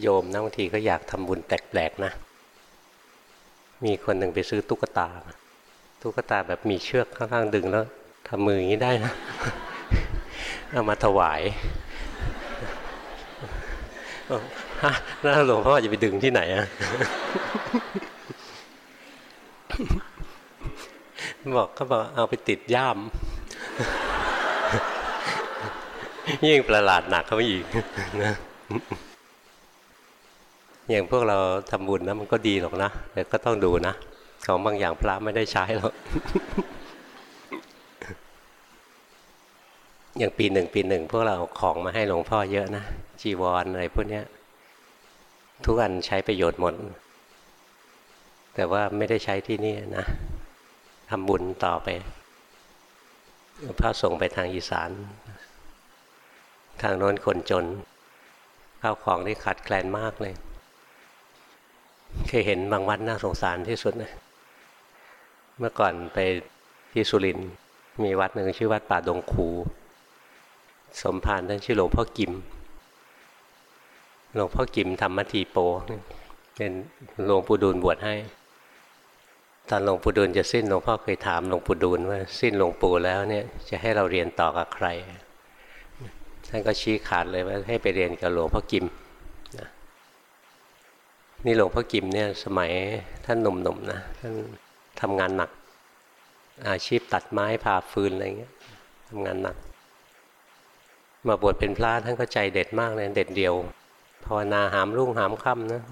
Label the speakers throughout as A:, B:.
A: โยมนะบางทีก็อยากทำบุญแปลกๆนะ มีคนหนึ่งไปซื้อตุ๊กตา ตุ๊กตาแบบมีเชือกข้างๆดึงแล้วทำมืออย่างนี้ได้นะ เอามาถวายฮะแล้วหลวงพ่อจะไปดึงที่ไหนอะบอกเขาบอกเอาไปติดย่าม ยิ่งประหลาดหนักเข้าไปอีกนะ อย่างพวกเราทำบุญนะมันก็ดีหรอกนะแต่ก็ต้องดูนะของบางอย่างพระไม่ได้ใช้หรอกอย่างปีหนึ่งปีหนึ่งพวกเราเอาของมาให้หลวงพ่อเยอะนะจีวรออะไรพวกเนี้ย ทุกอันใช้ประโยชน์หมด แต่ว่าไม่ได้ใช้ที่นี่นะทำบุญต่อไปพระส่งไปทางอีสาน ทางโน้นคนจนข้าวของนี่ขาดแคลนมากเลย เคยเห็นบางวัดน่าสงสารที่สุดนะเมื่อก่อนไปที่สุรินมีวัดหนึ่งชื่อวัดป่าดงคู สมภารท่านชื่อหลวงพ่อกิม หลวงพ่อกิมทำมัทีโป เป็นหลวงปู่ดูลบวชให้ ตอนหลวงปู่ดูลจะสิ้นหลวงพ่อเคยถามหลวงปู่ดูลว่าสิ้นหลวงปู่แล้วเนี่ยจะให้เราเรียนต่อกับใคร ท่านก็ชี้ขาดเลยว่าให้ไปเรียนกับหลวงพ่อกิม นี่หลวงพ่อกิมเนี่ยสมัยท่านหนุ่มๆนะท่านทำงานหนัก อาชีพตัดไม้ผ่าฟืนอะไรเงี้ยทำงานหนัก มาบวชเป็นพระท่านก็ใจเด็ดมากเลยเด็ดเดียวภาวนาหามรุ่งหามค่ำนะ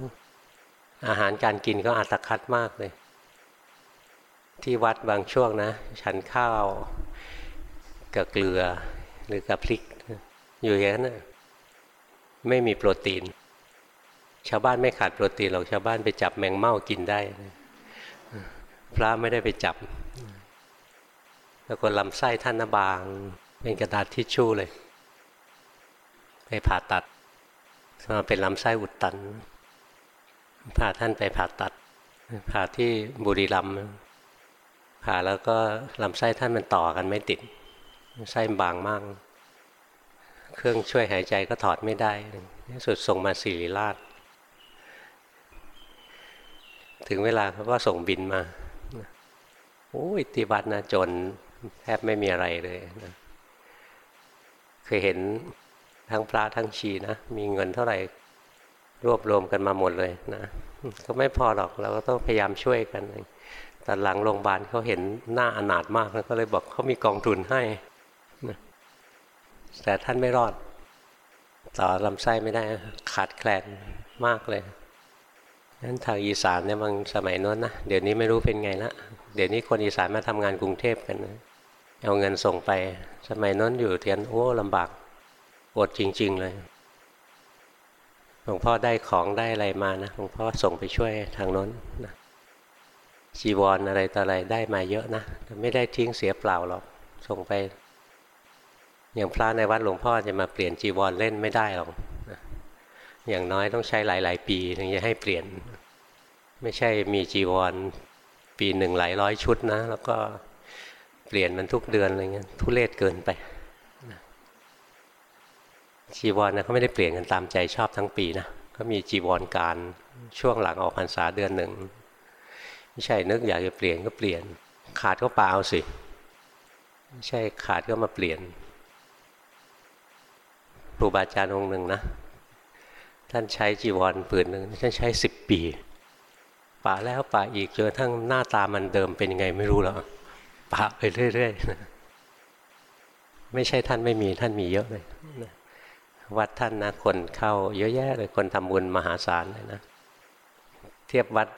A: อาหารการกินก็อัตคัดมากเลย ที่วัดบางช่วงนะ ฉันข้าวกับเกลือหรือกับพริก อยู่อย่างนั้นนะไม่มีโปรตีน ชาวบ้านไม่ขาดโปรตีนหรอกชาวบ้านไปจับแมงเม่ากินได้ พระไม่ได้ไปจับแล้วก็ลำไส้ท่านนบาง เป็นกระดาษทิชชู่เลย ไปผ่าตัดมาเป็นลำไส้อุดตันพาท่านไปผ่าตัดผ่าที่บุรีรัมย์ผ่าแล้วก็ลำไส้ท่านมันต่อกันไม่ติดไส้บางมาก เครื่องช่วยหายใจก็ถอดไม่ได้สุดส่งมาสิริราช ถึงเวลาเขาก็ส่งบินมาโอ้ยติวัดนะจนแทบไม่มีอะไรเลยนะเคยเห็นทั้งพระทั้งชีนะมีเงินเท่าไหร่รวบรวมกันมาหมดเลยนะก็ไม่พอหรอกเราก็ต้องพยายามช่วยกันตอนหลังโรงพยาบาลเขาเห็นหน้าอนาถมากแล้วก็เลยบอกเขามีกองทุนให้นะแต่ท่านไม่รอด ต่อลำไส้ไม่ได้ขาดแคลนมากเลย นั้นทางอีสานเนี่ยบางสมัยนู้นนะเดี๋ยวนี้ไม่รู้เป็นไงละเดี๋ยวนี้คนอีสานมาทำงานกรุงเทพกันนะเอาเงินส่งไป สมัยนั้นอยู่เทียนโอ้ลำบากอดจริง ๆ เลยหลวงพ่อได้ของได้อะไรมานะหลวงพ่อส่งไปช่วยทางน้นนะจีวรออะไรต่ออะไรได้มาเยอะนะไม่ได้ทิ้งเสียเปล่าหรอกส่งไป อย่างพระในวัดหลวงพ่อจะมาเปลี่ยนจีวรเล่นไม่ได้หรอก อย่างน้อยต้องใช้หลาย ๆ ปีถึงจะให้เปลี่ยน ไม่ใช่มีจีวร ปีหนึ่งหลายร้อยชุดนะ แล้วก็เปลี่ยนมันทุกเดือนอะไรเงี้ยทุเรศเกินไปจีวรนะเขาไม่ได้เปลี่ยนกันตามใจชอบทั้งปีนะก็มีจีวรการช่วงหลังออกพรรษาเดือนหนึ่งไม่ใช่นึกอยากจะเปลี่ยนก็เปลี่ยน ขาดก็เปล่าสิไม่ใช่ขาดก็มาเปลี่ยนครูบาอาจารย์องค์หนึ่งนะ ท่านใช้จีวรปืนหนึ่งท่านใช้สิบปีป่าแล้วป่าอีกจนทั้งหน้าตามันเดิมเป็นยังไงไม่รู้แล้วป่าไปเรื่อยๆไม่ใช่ท่านไม่มีท่านมีเยอะเลยวัดท่านนะคนเข้าเยอะแยะเลยคนทำบุญมหาศาลเลยนะ เทียบวัด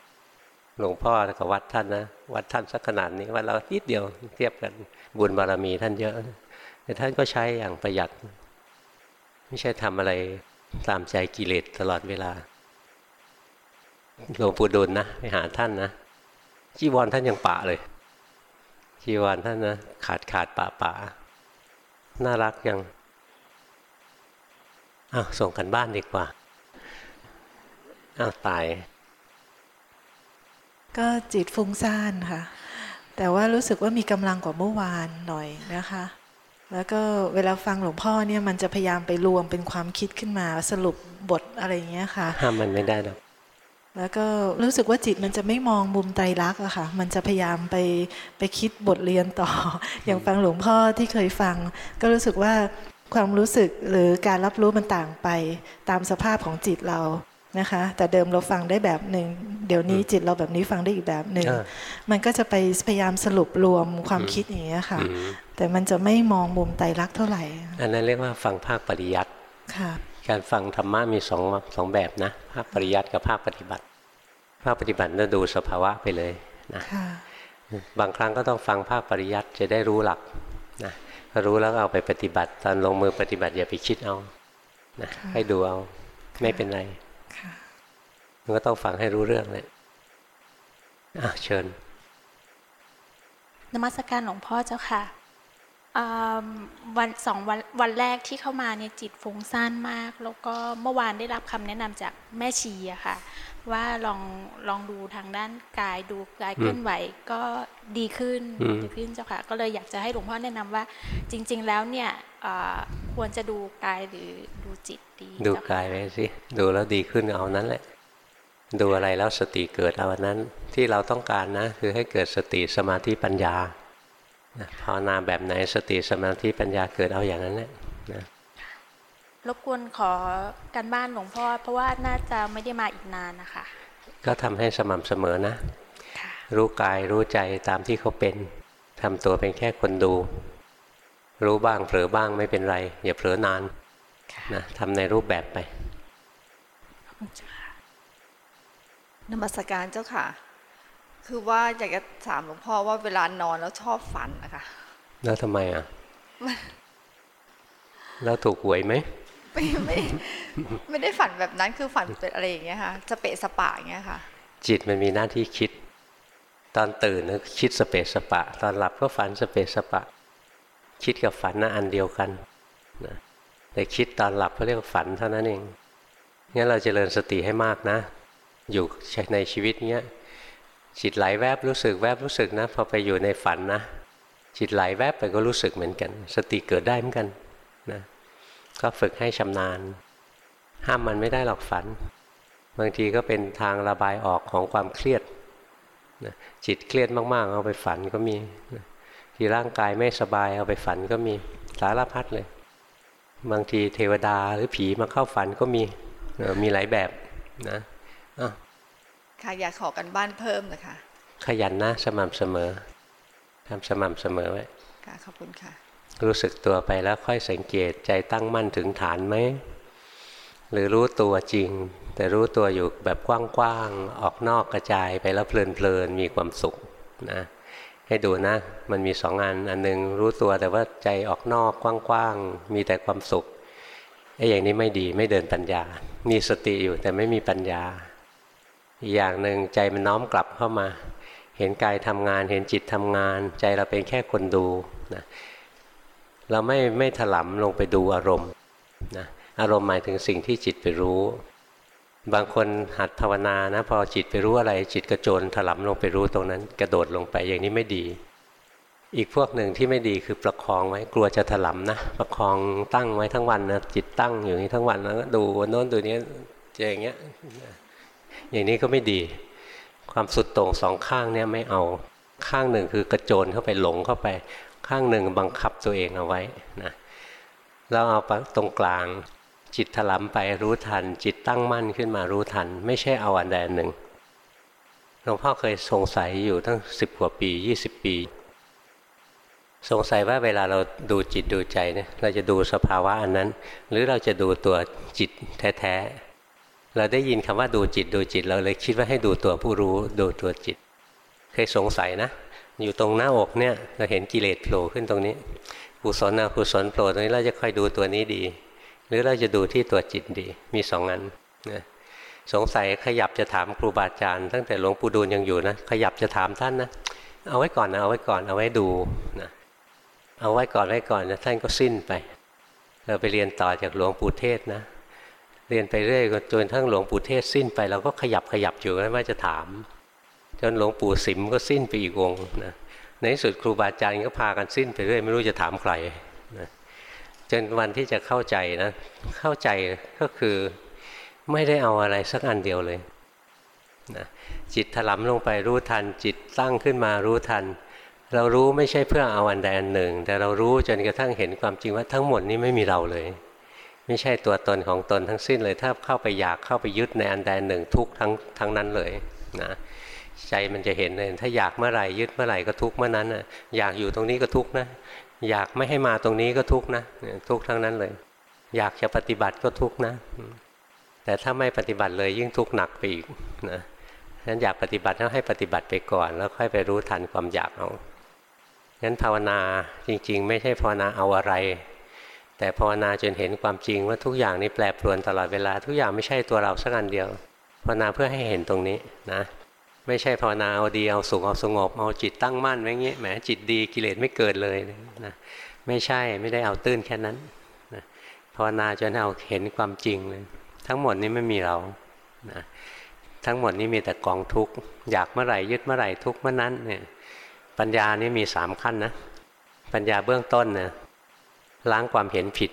A: หลวงพ่อกับวัดท่านนะวัดท่านสักขนาดนี้วัดเรานิดเดียว เทียบกันบุญบารมีท่านเยอะแต่ท่านก็ใช้อย่างประหยัด ไม่ใช่ทำอะไร ตามใจกิเลสตลอดเวลาหลวงปู่ดูลนะไปหาท่านนะจีวรท่านยังปะเลยจีวรท่านนะขาดขาดปะปะน่ารักยังอ้าวส่งกันบ้านดีกว่าอ้าวตาย
B: ก็จิตฟุ้งซ่านค่ะ แต่ว่ารู้สึกว่ามีกำลังกว่าเมื่อวานหน่อยนะคะ แล้วก็เวลาฟังหลวงพ่อเนี่ยมันจะพยายามไปรวมเป็นความคิดขึ้นมาสรุปบทอะไรอย่างเงี้ยค่ะ
A: ห้ามมันไม่ได้หรอก
B: แล้วก็รู้สึกว่าจิตมันจะไม่มองมุมไตรลักษณ์อะค่ะ มันจะพยายามไปไปคิดบทเรียนต่อ อย่างฟังหลวงพ่อที่เคยฟัง ก็รู้สึกว่าความรู้สึกหรือการรับรู้มันต่างไปตามสภาพของจิตเรา นะคะ แต่เดิมเราฟังได้แบบหนึ่งเดี๋ยวนี้จิตเราแบบนี้ฟังได้อีกแบบหนึ่ง
A: อ่า
B: มันก็จะไปพยายามสรุปรวมความคิดอย่างเงี้ยค่ะ
A: อืม
B: แต่มันจะไม่มองมุมไตรลักษณ์เท่าไหร่
A: อันนั้นเรียกว่าฟังภาคปริยัติ
B: ค่ะ
A: การฟังธรรมะมีสองสองแบบนะ ภาคปริยัติกับภาคปฏิบัติ ภาคปฏิบัติเราดูสภาวะไปเลยนะ
B: ค่ะ
A: บางครั้งก็ต้องฟังภาคปริยัติจะได้รู้หลักนะพอรู้แล้วก็เอาไปปฏิบัติ ตอนลงมือปฏิบัติอย่าไปคิดเอานะ
B: ค่ะ
A: ให้ดูเอาไม่เป็นไร
B: ค่ะ
A: มันก็ต้องฟังให้รู้เรื่องเลยอะเชิญ
C: นมัสการหลวงพ่อเจ้าค่ะอ่าวันสองวันวันแรกที่เข้ามาเนี่ยจิตฟุ้งซ่านมาก แล้วก็เมื่อวานได้รับคำแนะนำจากแม่ชีอะค่ะ ว่าลองลองดูทางด้านกายดูกายเคลื่อนไหวก็ดีขึ้น
A: อืม
C: ดีขึ้นเจ้าค่ะ ก็เลยอยากจะให้หลวงพ่อแนะนำว่า จริง ๆ แล้วเนี่ยอ่าควรจะดูกายหรือดูจิตดี
A: ดู
C: เจ้ค่ะ
A: กายไปสิดูแล้วดีขึ้นเอานั้นแหละ ดูอะไรแล้วสติเกิดเอาอันนั้นที่เราต้องการนะ คือให้เกิดสติสมาธิปัญญานะภาวนาแบบไหนสติสมาธิปัญญาเกิดเอาอย่างนั้นแหละนะ
C: รบกวนขอการบ้านหลวงพ่อเพราะว่าน่าจะไม่ได้มาอีกนานนะคะ
A: ก็ทำให้สม่ำเสมอนะ
C: ค่ะ
A: รู้กายรู้ใจตามที่เขาเป็นทำตัวเป็นแค่คนดู รู้บ้างเผลอบ้างไม่เป็นไร อย่าเผลอนานนะทำในรูปแบบไป
D: นมัสการเจ้าค่ะ คือว่าอยากจะถามหลวงพ่อว่าเวลานอนแล้วชอบฝันนะคะ
A: แล้วทำไมอะ แล้วถูกหวยไหม
D: ไม่ไม่ไม่ได้ฝันแบบนั้นคือฝันเป็นอะไรอย่างเงี้ยค่ะจะเปะสปะอย่างเงี้ยค่ะ
A: จิตมันมีหน้าที่คิด ตอนตื่นนะคิดสเปสสปะ ตอนหลับก็ฝันสเปสสปะ คิดกับฝันนะอันเดียวกันนะแต่คิดตอนหลับเขาเรียกว่าฝันเท่านั้นเองงั้นเราจเจริญสติให้มากนะ อยู่ในชีวิตเนี้ยจิตไหลแวบรู้สึกแวบรู้สึกนะพอไปอยู่ในฝันนะจิตไหลแวบไปก็รู้สึกเหมือนกัน สติเกิดได้เหมือนกันนะก็ฝึกให้ชำนาญ ห้ามมันไม่ได้หรอกฝัน บางทีก็เป็นทางระบายออกของความเครียดนะจิตเครียดมากๆ เอาไปฝันก็มีนะที่ร่างกายไม่สบายเอาไปฝันก็มีสารพัดเลย บางทีเทวดาหรือผีมาเข้าฝันก็มีมีหลายแบบนะ
D: ค่ะอยากขอกันบ้านเพิ่มนะคะ
A: ขยันนะสม่ำเสมอทำสม่ำเสมอไว้
D: ค่ะขอบคุณค่ะ
A: รู้สึกตัวไปแล้วค่อยสังเกตใจตั้งมั่นถึงฐานไหมหรือรู้ตัวจริง แต่รู้ตัวอยู่แบบกว้างๆออกนอกกระจายไปแล้วเพลินๆมีความสุขนะให้ดูนะ มันมีสองอันอันหนึงรู้ตัวแต่ว่าใจออกนอกกว้างๆมีแต่ความสุขไอ้อย่างนี้ไม่ดีไม่เดินปัญญา มีสติอยู่แต่ไม่มีปัญญา อีกอย่างหนึ่งใจมันน้อมกลับเข้ามา เห็นกายทำงาน เห็นจิตทำงาน ใจเราเป็นแค่คนดูนะเราไม่ไม่ถลำลงไปดูอารมณ์นะอารมณ์หมายถึงสิ่งที่จิตไปรู้ บางคนหัดภาวนานะพอจิตไปรู้อะไร จิตกระโจนถลำลงไปรู้ตรงนั้น กระโดดลงไปอย่างนี้ไม่ดี อีกพวกหนึ่งที่ไม่ดีคือประคองไว้กลัวจะถลำนะประคองตั้งไว้ทั้งวันนะจิตตั้งอยู่นี้ทั้งวันแล้วก็ดูโน้นดูนี้เจออย่างเงี้ย อย่างนี้ก็ไม่ดี ความสุดโต่งสองข้างเนี่ยไม่เอาข้างหนึ่งคือกระโจนเข้าไปหลงเข้าไป ข้างหนึ่งบังคับตัวเองเอาไว้นะแล้วเอาตรงกลาง จิตถลำไปรู้ทัน จิตตั้งมั่นขึ้นมารู้ทัน ไม่ใช่เอาอันใดอันหนึ่งหลวงพ่อเคยสงสัยอยู่ตั้งสิบกว่าปียี่สิบปี สงสัยว่าเวลาเราดูจิตดูใจเนี่ยเราจะดูสภาวะอันนั้น หรือเราจะดูตัวจิตแท้ๆ เราได้ยินคำว่าดูจิตดูจิต เราเลยคิดว่าให้ดูตัวผู้รู้ดูตัวจิต เคยสงสัยนะ อยู่ตรงหน้าอกเนี่ยเราเห็นกิเลสโผล่ขึ้นตรงนี้กุศลอกุศลโผล่ตรงนี้เราจะคอยดูตัวนี้ดี หรือเราจะดูที่ตัวจิตดีมีสองอันนะสงสัยขยับจะถามครูบาอาจารย์ตั้งแต่หลวงปู่ดูลยังอยู่นะขยับจะถามท่านนะเอาไว้ก่อนนะเอาไว้ก่อนเอาไว้ดูนะเอาไว้ก่อนไว้ก่อนนะท่านก็สิ้นไป เราไปเรียนต่อจากหลวงปู่เทศนะ เรียนไปเรื่อยจนทั้งหลวงปู่เทศสิ้นไปเราก็ขยับขยับอยู่นะว่าจะถาม จนหลวงปู่สิมก็สิ้นไปอีกองนะในที่สุดครูบาอาจารย์ก็พากันสิ้นไปเรื่อยไม่รู้จะถามใครนะจนวันที่จะเข้าใจนะเข้าใจก็คือไม่ได้เอาอะไรสักอันเดียวเลยนะจิตถลำลงไปรู้ทัน จิตตั้งขึ้นมารู้ทัน เรารู้ไม่ใช่เพื่อเอาอันใดอันหนึ่ง แต่เรารู้จนกระทั่งเห็นความจริงว่าทั้งหมดนี้ไม่มีเราเลย ไม่ใช่ตัวตนของตนทั้งสิ้นเลย ถ้าเข้าไปอยากเข้าไปยึดในอันใดหนึ่งทุกทั้งทั้งนั้นเลยนะใจมันจะเห็นเลยถ้าอยากเมื่อไหร่ยึดเมื่อไหร่ก็ทุกเมื่อนั้นนะอยากอยู่ตรงนี้ก็ทุกนะอยากไม่ให้มาตรงนี้ก็ทุกนะทุกทั้งนั้นเลย อยากจะปฏิบัติก็ทุกนะ แต่ถ้าไม่ปฏิบัติเลยยิ่งทุกหนักไปอีกนะฉะนั้นอยากปฏิบัติแล้วให้ปฏิบัติไปก่อน แล้วค่อยไปรู้ทันความอยากเอางั้นภาวนาจริง ๆ ไม่ใช่ภาวนาเอาอะไร แต่ภาวนาจนเห็นความจริงว่าทุกอย่างนี้แปรปรวนตลอดเวลา ทุกอย่างไม่ใช่ตัวเราสักอันเดียวภาวนาเพื่อให้เห็นตรงนี้นะไม่ใช่ภาวนาเอาดีเอาสุขเอาสงบเอาจิตตั้งมั่นไว้งี้แหมจิตดีกิเลสไม่เกิดเลยนะไม่ใช่ไม่ได้เอาตื้นแค่นั้นนะภาวนาจนเอาเห็นความจริงเลยทั้งหมดนี้ไม่มีเรานะทั้งหมดนี้มีแต่กองทุกข์อยากเมื่อไหร่ยึดเมื่อไหร่ทุกเมื่อนั้นเนี่ยปัญญานี่มีสามขั้นนะปัญญาเบื้องต้นนะ ล้างความเห็นผิด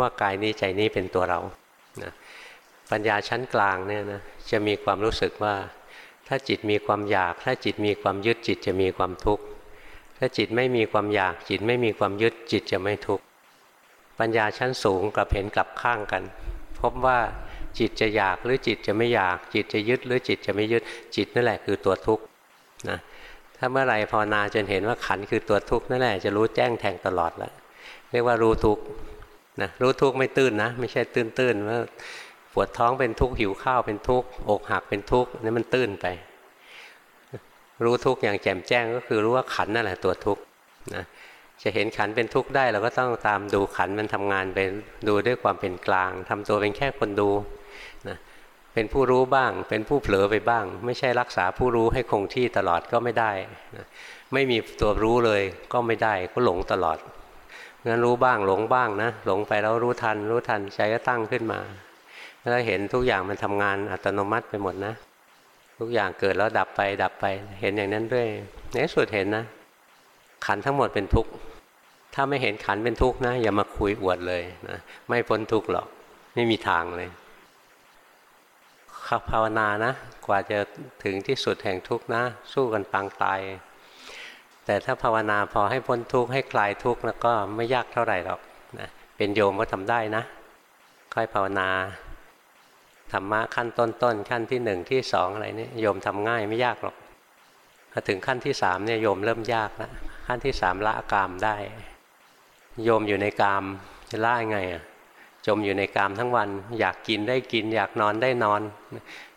A: ว่ากายนี้ใจนี้เป็นตัวเรานะปัญญาชั้นกลางเนี่ยนะจะมีความรู้สึกว่า ถ้าจิตมีความอยาก ถ้าจิตมีความยึดจิตจะมีความทุกข์ถ้าจิตไม่มีความอยากจิตไม่มีความยึดจิตจะไม่ทุกข์ปัญญาชั้นสูงกับเห็นกลับข้างกัน พบว่าจิตจะอยากหรือจิตจะไม่อยาก จิตจะยึดหรือจิตจะไม่ยึดจิตนั่นแหละคือตัวทุกข์นะถ้าเมื่อไรภาวนาจนเห็นว่าขันคือตัวทุกข์นั่นแหละจะรู้แจ้งแทงตลอดแล้ว เรียกว่ารู้ทุกนะรู้ทุกไม่ตื้นนะ ไม่ใช่ตื้นตื้นว่าปวดท้องเป็นทุกข์หิวข้าวเป็นทุกข์อกหักเป็นทุกข์นี่มันตื้นไป รู้ทุกข์อย่างแจ่มแจ้งก็คือรู้ว่าขันนั่นแหละตัวทุกข์นะจะเห็นขันเป็นทุกข์ได้เราก็ต้องตามดูขันมันทำงานไปดูด้วยความเป็นกลางทำตัวเป็นแค่คนดูนะเป็นผู้รู้บ้าง เป็นผู้เผลอไปบ้าง ไม่ใช่รักษาผู้รู้ให้คงที่ตลอดก็ไม่ได้นะไม่มีตัวรู้เลยก็ไม่ได้ก็หลงตลอด งั้นรู้บ้างหลงบ้างนะหลงไปแล้วรู้ทัน รู้ทันใจก็ตั้งขึ้นมา แล้วเห็นทุกอย่างมันทำงานอัตโนมัติไปหมดนะ ทุกอย่างเกิดแล้วดับไปดับไป เห็นอย่างนั้นด้วยในสุดเห็นนะ ขันทั้งหมดเป็นทุกข์ถ้าไม่เห็นขันเป็นทุกข์นะ อย่ามาคุยอวดเลยนะไม่พ้นทุกข์หรอกไม่มีทางเลยขภาวนานะ กว่าจะถึงที่สุดแห่งทุกข์นะ สู้กันปางตาย แต่ถ้าภาวนาพอให้พ้นทุกข์ให้คลายทุกข์แล้วก็ไม่ยากเท่าไหร่หรอกนะเป็นโยมก็ทำได้นะ ค่อยภาวนาธรรมะขั้นต้นๆขั้นที่หนึ่งที่สองอะไรนี่โยมทำง่ายไม่ยากหรอกพอถึงขั้นที่สามเนี่ยโยมเริ่มยากแล้วขั้นที่สามละกามได้ โยมอยู่ในกามจะละยังไงอะจมอยู่ในกามทั้งวัน อยากกินได้กิน อยากนอนได้นอน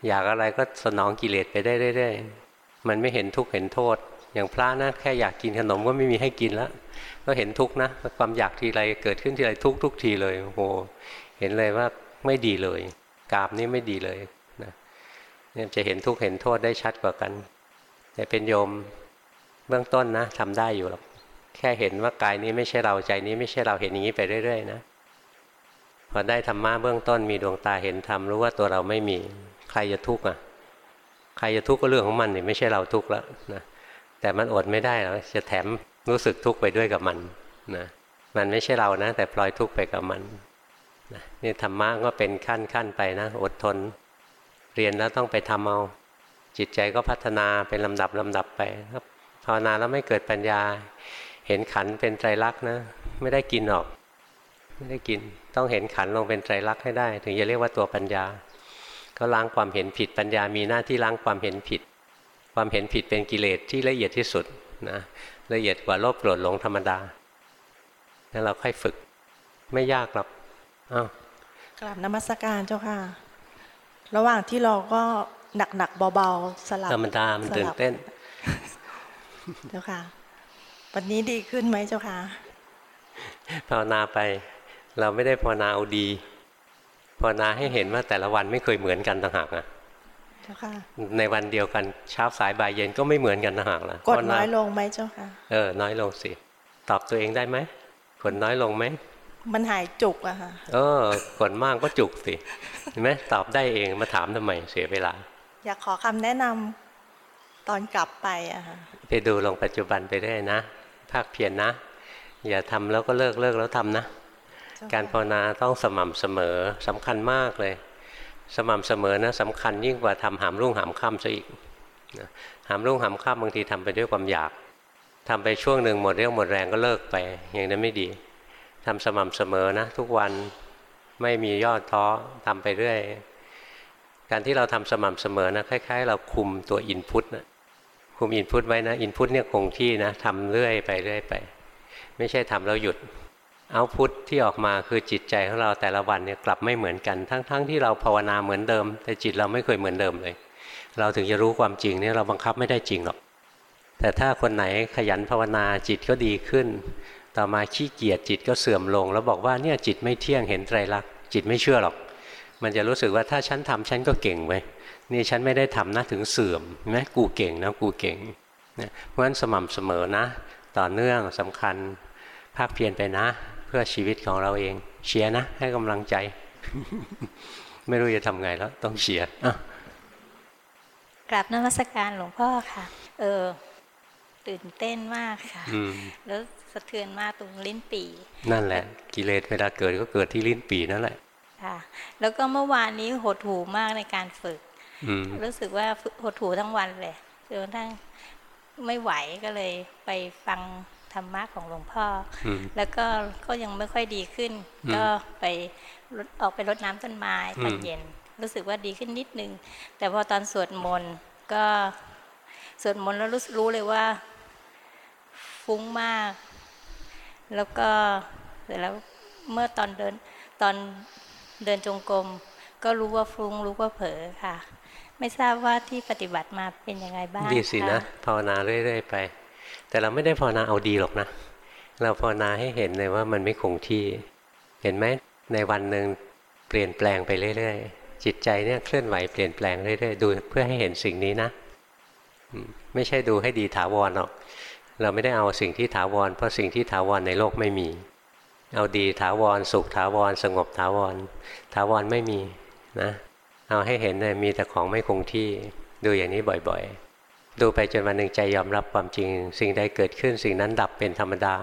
A: อยากอะไรก็สนองกิเลสไปได้เรื่อยๆมันไม่เห็นทุกข์เห็นโทษ อย่างพระนะแค่อยากกินขนมก็ไม่มีให้กินแล้วก็เห็นทุกข์นะความอยากทีไรเกิดขึ้นทีไรทุกทุกทีเลยโอ้โหเห็นเลยว่าไม่ดีเลยกามนี่ไม่ดีเลยนะเนี่ยจะเห็นทุกข์เห็นโทษได้ชัดกว่ากันแต่เป็นโยมเบื้องต้นนะทำได้อยู่หรอกแค่เห็นว่ากายนี้ไม่ใช่เราใจนี้ไม่ใช่เราเห็นอย่างนี้ไปเรื่อยๆนะพอได้ธรรมะเบื้องต้นมีดวงตาเห็นธรรมรู้ว่าตัวเราไม่มีใครจะทุกข์อะ ใครจะทุกข์ก็เรื่องของมันนี่ไม่ใช่เราทุกข์แล้วนะ แต่มันอดไม่ได้แล้วจะแถมรู้สึกทุกข์ไปด้วยกับมันนะมันไม่ใช่เรานะ แต่ปล่อยทุกข์ไปกับมันนี่ธรรมะก็เป็นขั้นขั้นไปนะ อดทน เรียนแล้วต้องไปทำเอา จิตใจก็พัฒนาเป็นลำดับลำดับไปภาวนาแล้วไม่เกิดปัญญา เห็นขันเป็นไตรลักษณ์นะ ไม่ได้กินหรอก ไม่ได้กิน ต้องเห็นขันลงเป็นไตรลักษณ์ให้ได้ ถึงจะเรียกว่าตัวปัญญา ก็ล้างความเห็นผิดปัญญามีหน้าที่ล้างความเห็นผิด ความเห็นผิดเป็นกิเลสที่ละเอียดที่สุดนะละเอียดกว่าโลภโกรธหลงธรรมดาแล้วเราค่อยฝึก ไม่ยากหรอกอ้าว
B: กราบนมัสการเจ้าค่ะ ระหว่างที่เราก็หนักหนักเบาๆสลับ
A: ธรรมดามันตื่นเต้น
B: เจ้าค่ะ วันนี้ดีขึ้นไหมเจ้าค่ะ
A: ภาวนาไป เราไม่ได้ภาวนาเอาดีภาวนาให้เห็นว่าแต่ละวันไม่เคยเหมือนกันต่างหากอะ
B: เจ้าค่ะ
A: ในวันเดียวกันเช้าสายบ่ายเย็นก็ไม่เหมือนกันต่างหากล่ะ
B: กดน้อยลงไหมเจ้าค่ะ
A: เออ น้อยลงสิ ตอบตัวเองได้ไหมกดน้อยลงไหม
B: มันหายจุกอะค่ะ
A: เออกดมากก็จุกสิเห็นไหมตอบได้เองมาถามทำไมเสียเวลา
B: อยากขอคำแนะนำตอนกลับไปอะค่ะ
A: ไปดูลงปัจจุบันไปได้นะ ภาคเพียรนนะ อย่าทำแล้วก็เลิกเลิกแล้วทำนะ
D: เจ้าค่ะ
A: การภาวนาต้องสม่ำเสมอสำคัญมากเลย สม่ำเสมอนะสำคัญยิ่งกว่าทำหามรุ่งหามค่ำซะอีกนะหามรุ่งหามค่ำบางทีทำไปด้วยความอยากทำไปช่วงหนึ่งหมดเรี่ยวหมดแรงก็เลิกไป อย่างนั้นไม่ดีทำสม่ำเสมอนะ ทุกวันไม่มีย่อท้อทำไปเรื่อยการที่เราทำสม่ำเสมอนะคล้าย ๆ เราคุมตัวอินพุตนะคุมอินพุตไว้นะอินพุตเนี่ยคงที่นะทำเรื่อยไปเรื่อยไป ไม่ใช่ทำแล้วหยุด เอาพุทธที่ออกมาคือจิตใจของเราแต่ละวันเนี่ยกลับไม่เหมือนกัน ทั้งๆทที่เราภาวนาเหมือนเดิม แต่จิตเราไม่เคยเหมือนเดิมเลย เราถึงจะรู้ความจริงเนี่ยเราบังคับไม่ได้จริงหรอกแต่ถ้าคนไหนขยันภาวนาจิตก็ดีขึ้น ต่อมาขี้เกียจจิตก็เสื่อมลง แล้วบอกว่าเนี่ยจิตไม่เที่ยงเห็นไตรลักษณ์จิตไม่เชื่อหรอก มันจะรู้สึกว่าถ้าฉันทำฉันก็เก่งไปนี่ฉันไม่ได้ทำนะถึงเสื่อมนไหมกูเก่งนะกูเก่งเนี่ยเพราะฉะนั้นสม่ำเสมอนะ ต่อเนื่องสำคัญภาคเพียรไปนะ เพื่อชีวิตของเราเอง เชียร์นะ ให้กำลังใจ ไม่รู้จะทำไงแล้ว ต้องเชียร์อะ
E: กราบนมัสการหลวงพ่อค่ะ เออ ตื่นเต้นมากค่ะ
A: อืม
E: แล้วสะเทือนมากตรงลิ้นปี่
A: นั่นแหละ กิเลสเวลาเกิดก็เกิดที่ลิ้นปี่นั่นแหละ
E: ค่ะ แล้วก็เมื่อวานนี้หดหูมากในการฝึก
A: อืม
E: รู้สึกว่าหดหูทั้งวันเลยจนกระทั่งไม่ไหวก็เลยไปฟัง ธรรมะของหลวงพ่ออ
A: อืม
E: แล้วก็ก็ยังไม่ค่อยดีขึ้น
A: อืม
E: ก็ไปรดออกไปรดน้ำต้นไม้ตอน
A: อืม
E: เย็น รู้สึกว่าดีขึ้นนิดนึง แต่พอตอนสวดมนต์ก็สวดมนต์แล้วรู้สึกรู้เลยว่า ฟุ้งมาก แล้วก็เสร็จแล้วเมื่อตอนเดินตอนเดินจงกรมก็รู้ว่าฟุ้งรู้ว่าเผลอค่ะ ไม่ทราบว่าที่ปฏิบัติมาเป็นยังไงบ้าง
A: ดีสิ
E: ค
A: นะภาวนาเรื่อยๆไป แต่เราไม่ได้ภาวนาเอาดีหรอกนะ เราภาวนาให้เห็นเลยว่ามันไม่คงที่ เห็นไหมในวันหนึ่งเปลี่ยนแปลงไปเรื่อยๆ จิตใจเนี่ยเคลื่อนไหวเปลี่ยนแปลงเรื่อยๆ ดูเพื่อให้เห็นสิ่งนี้นะ ไม่ใช่ดูให้ดีถาวรหรอก เราไม่ได้เอาสิ่งที่ถาวร เพราะสิ่งที่ถาวรในโลกไม่มี เอาดีถาวร สุขถาวร สงบถาวร ถาวรไม่มีนะ เอาให้เห็นเลยมีแต่ของไม่คงที่ ดูอย่างนี้บ่อยๆ ดูไปจนวันหนึ่งใจยอมรับความจริง สิ่งใดเกิดขึ้นสิ่งนั้นดับเป็นธรรมดา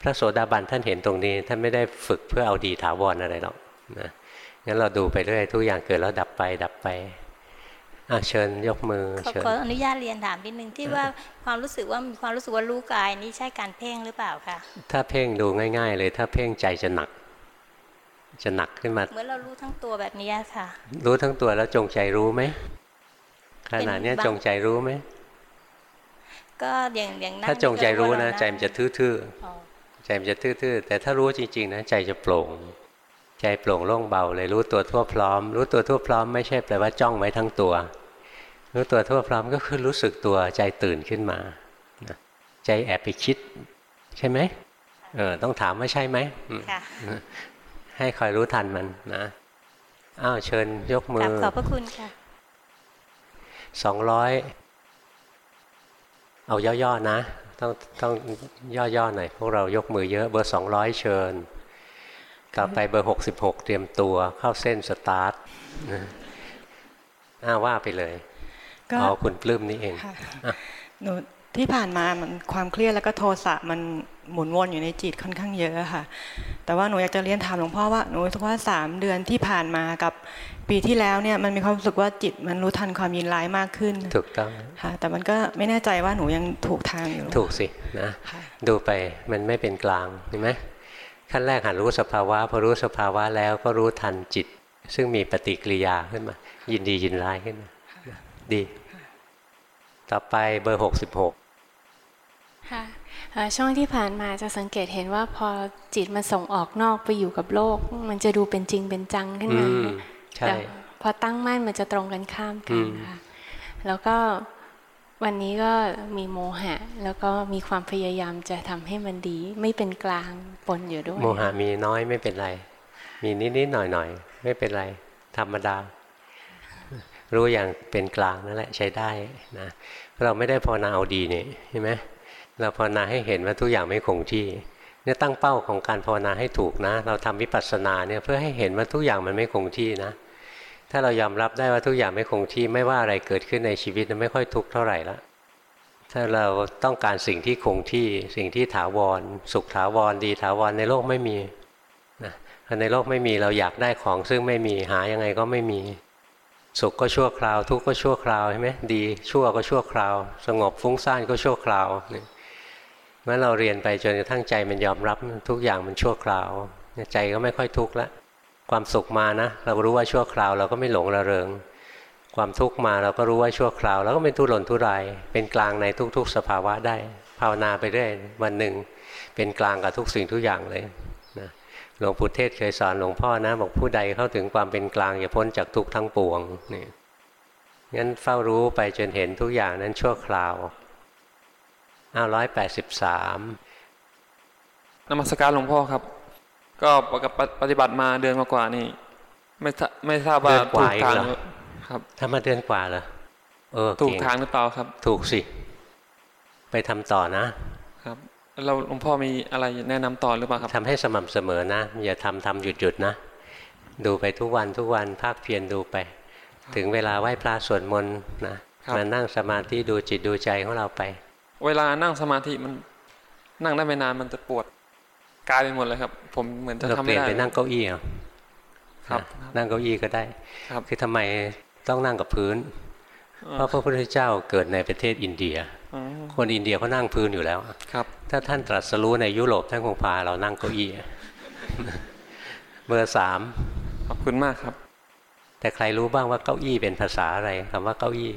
A: พระโสดาบันท่านเห็นตรงนี้ ท่านไม่ได้ฝึกเพื่อเอาดีถาวรอะไรหรอกนะงั้นเราดูไปเรื่อยทุกอย่างเกิดแล้วดับไปดับไปอะเชิญยกมือ
E: ขอ
A: เชิญ
E: ขออนุญาตเรียนถามนิดนึงที่ว่าความรู้สึกว่ามีความรู้สึกว่ารู้กายนี่ใช่การเพ่งหรือเปล่าคะ
A: ถ้าเพ่งดูง่าย ๆ เลย ถ้าเพ่งใจจะหนัก จะหนักขึ้นมา
E: เหมือนเรารู้ทั้งตัวแบบนี้ค่ะ
A: รู้ทั้งตัวแล้วจงใจรู้ไหมขณะเนี้ย
E: เป็นบาง
A: จงใจรู้ไหม
E: ก็อย่างอย่างนั่ง
A: ถ้าจงใจรู้นะ
E: ก็
A: ใจมันจะทื่อ
E: อ๋อ
A: ๆใจมันจะทื่อๆแต่ถ้ารู้จริงๆนะใจจะโปร่ง ใจโปร่งโล่งเบาเลยรู้ตัวทั่วพร้อม รู้ตัวทั่วพร้อมไม่ใช่แปลว่าจ้องไว้ทั้งตัว รู้ตัวทั่วพร้อมก็คือรู้สึกตัวใจตื่นขึ้นมานะใจแอบไปคิด ใช่ไหมเออต้องถามว่าใช่ไหมอืม
E: ค่ะ
A: ให้คอยรู้ทันมันนะอ้าวเชิญยกมื
E: กราบ
A: อ
E: ขอบพระคุณค่ะ
A: สองร้อย เอาย่อๆนะ ต้องต้องย่อๆหน่อยพวกเรายกมือเยอะเบอร์สองร้อยเชิญ ต่อไปเบอร์หกสิบหกเตรียมตัวเข้าเส้นสตาร์ทนะอ้าว่าไปเลย
F: ก็
A: อ๋อคุณปลื้มนี่เอง
F: ค่ะ
A: อะ
F: หนูที่ผ่านมามันความเครียดแล้วก็โทสะมันหมุนวนอยู่ในจิตค่อนข้างเยอะค่ะ แต่ว่าหนูอยากจะเรียนถามหลวงพ่อว่าหนูรู้สึกว่าสามเดือนที่ผ่านมากับ ปีที่แล้วเนี่ยมันมีความรู้สึกว่าจิตมันรู้ทันความยินร้ายมากขึ้น
A: ถูกต้อง
F: ค่ะแต่มันก็ไม่แน่ใจว่าหนูยังถูกทางอยู่
A: ถูกสินะ
F: ค่ะ
A: ดูไปมันไม่เป็นกลางเห็นไหมขั้นแรกหัดรู้สภาวะพอรู้สภาวะแล้วก็รู้ทันจิต ซึ่งมีปฏิกิริยาขึ้นมา ยินดียินร้ายขึ้นมาดี ต่อไปเบอร์หกสิบหก
G: ค่ะเอ่อช่วงที่ผ่านมาจะสังเกตเห็นว่าพอจิตมันส่งออกนอกไปอยู่กับโลก มันจะดูเป็นจริงเป็นจังขึ้น
A: อื
G: มาม
A: ใช่
G: แต่พอตั้งมั่นมันจะตรงกันข้ามกั
A: อื
G: น
A: ม
G: ค่ะแล้วก็วันนี้ก็มีโมหะ แล้วก็มีความพยายามจะทำให้มันดี ไม่เป็นกลางปนอยู่ด้วย
A: โมหะมีน้อยไม่เป็นไร มีนิดๆหน่อยๆไม่เป็นไร ธรรมดา รู้อย่างเป็นกลางนั่นแหละใช้ได้นะเราไม่ได้ภาวนาเอาดีนี่ใช่ไหมเราภาวนาให้เห็นว่าทุกอย่างไม่คงที่เนี่ยตั้งเป้าของการภาวนาให้ถูกนะ เราทำวิปัสสนาเนี่ยเพื่อให้เห็นว่าทุกอย่างมันไม่คงที่นะ ถ้าเรายอมรับได้ว่าทุกอย่างไม่คงที่ไม่ว่าอะไรเกิดขึ้นในชีวิตมันไม่ค่อยทุกข์เท่าไหร่ละถ้าเราต้องการสิ่งที่คงที่สิ่งที่ถาวร สุขถาวรดีถาวรในโลกไม่มีนะในโลกไม่มีเราอยากได้ของซึ่งไม่มีหายังไงก็ไม่มี สุขก็ชั่วคราว ทุกข์ก็ชั่วคราวใช่ไหมดีชั่วก็ชั่วคราว สงบฟุ้งซ่านก็ชั่วคราวนี่เมื่อเราเรียนไปจนกระทั่งใจมันยอมรับทุกอย่างมันชั่วคราว ใจก็ไม่ค่อยทุกข์ละ ความสุขมานะเรารู้ว่าชั่วคราวเราก็ไม่หลงระเริง ความทุกข์มาเราก็รู้ว่าชั่วคราวแล้วก็เป็นทุรนทุราย เป็นกลางในทุก ๆ สภาวะได้ ภาวนาไปเรื่อยวันหนึ่ง เป็นกลางกับทุกสิ่งทุกอย่างเลยนะหลวงปู่เทศเคยสอนหลวงพ่อนะ บอกผู้ใดเข้าถึงความเป็นกลางอย่าพ้นจากทุกทั้งปวงนี่งั้นเฝ้ารู้ไปจนเห็นทุกอย่างนั้นชั่วคราวอ้าวร้อยแปดสิบสาม
H: นมัสการหลวงพ่อครับ ก็ปฏิบัติมาเดือนกว่าๆนี่ ไม่ทราไม่ทราบว่า
A: เดือนก
H: ถู
A: ว่ากอีก
H: ทาง
A: เหรอ
H: ครับ
A: ทำมาเดือนกว่าเหรอเออ
H: ถูก
A: เง
H: ทางหรือเปล่าครับ
A: ถูกสิ ไปทำต่อนะ
H: ครับ เราหลวงพ่อมีอะไรแนะนำต่อหรือเปล่าครับ
A: ทำให้สม่ำเสมอนะอย่าทำทำหยุดหยุดๆนะดูไปทุกวันทุกวันภาคเพียรดูไป ถึงเวลาไหว้พระสวดมนต์นะครับมานั่งสมาธิดูจิตดูใจของเราไป
H: เวลานั่งสมาธิมันนั่งได้ไม่นานมันจะปวด กายไปหมดเลยครับ ผมเหมือนจะ
A: เรา
H: ทำ
A: เป
H: ไม่
A: ลี่ยน
H: ได้
A: ไปนั่งเก้าอี้เอา
H: ครับ
A: นะนั่งเก้าอี้ก็ได้
H: ครับ
A: คือทำไมต้องนั่งกับพื้น เพราะพระพุทธเจ้าเกิดในประเทศอินเดีย
H: อ๋อ
A: คนอินเดียเขานั่งพื้นอยู่แล้ว
H: ครับ
A: ถ้าท่านตรัสรู้ในยุโรปท่านคงพาเรานั่งเก้าอี้เบอร์สาม
H: ขอบคุณมากครับ
A: แต่ใครรู้บ้างว่าเก้าอี้เป็นภาษาอะไรคำว่าเก้าอี้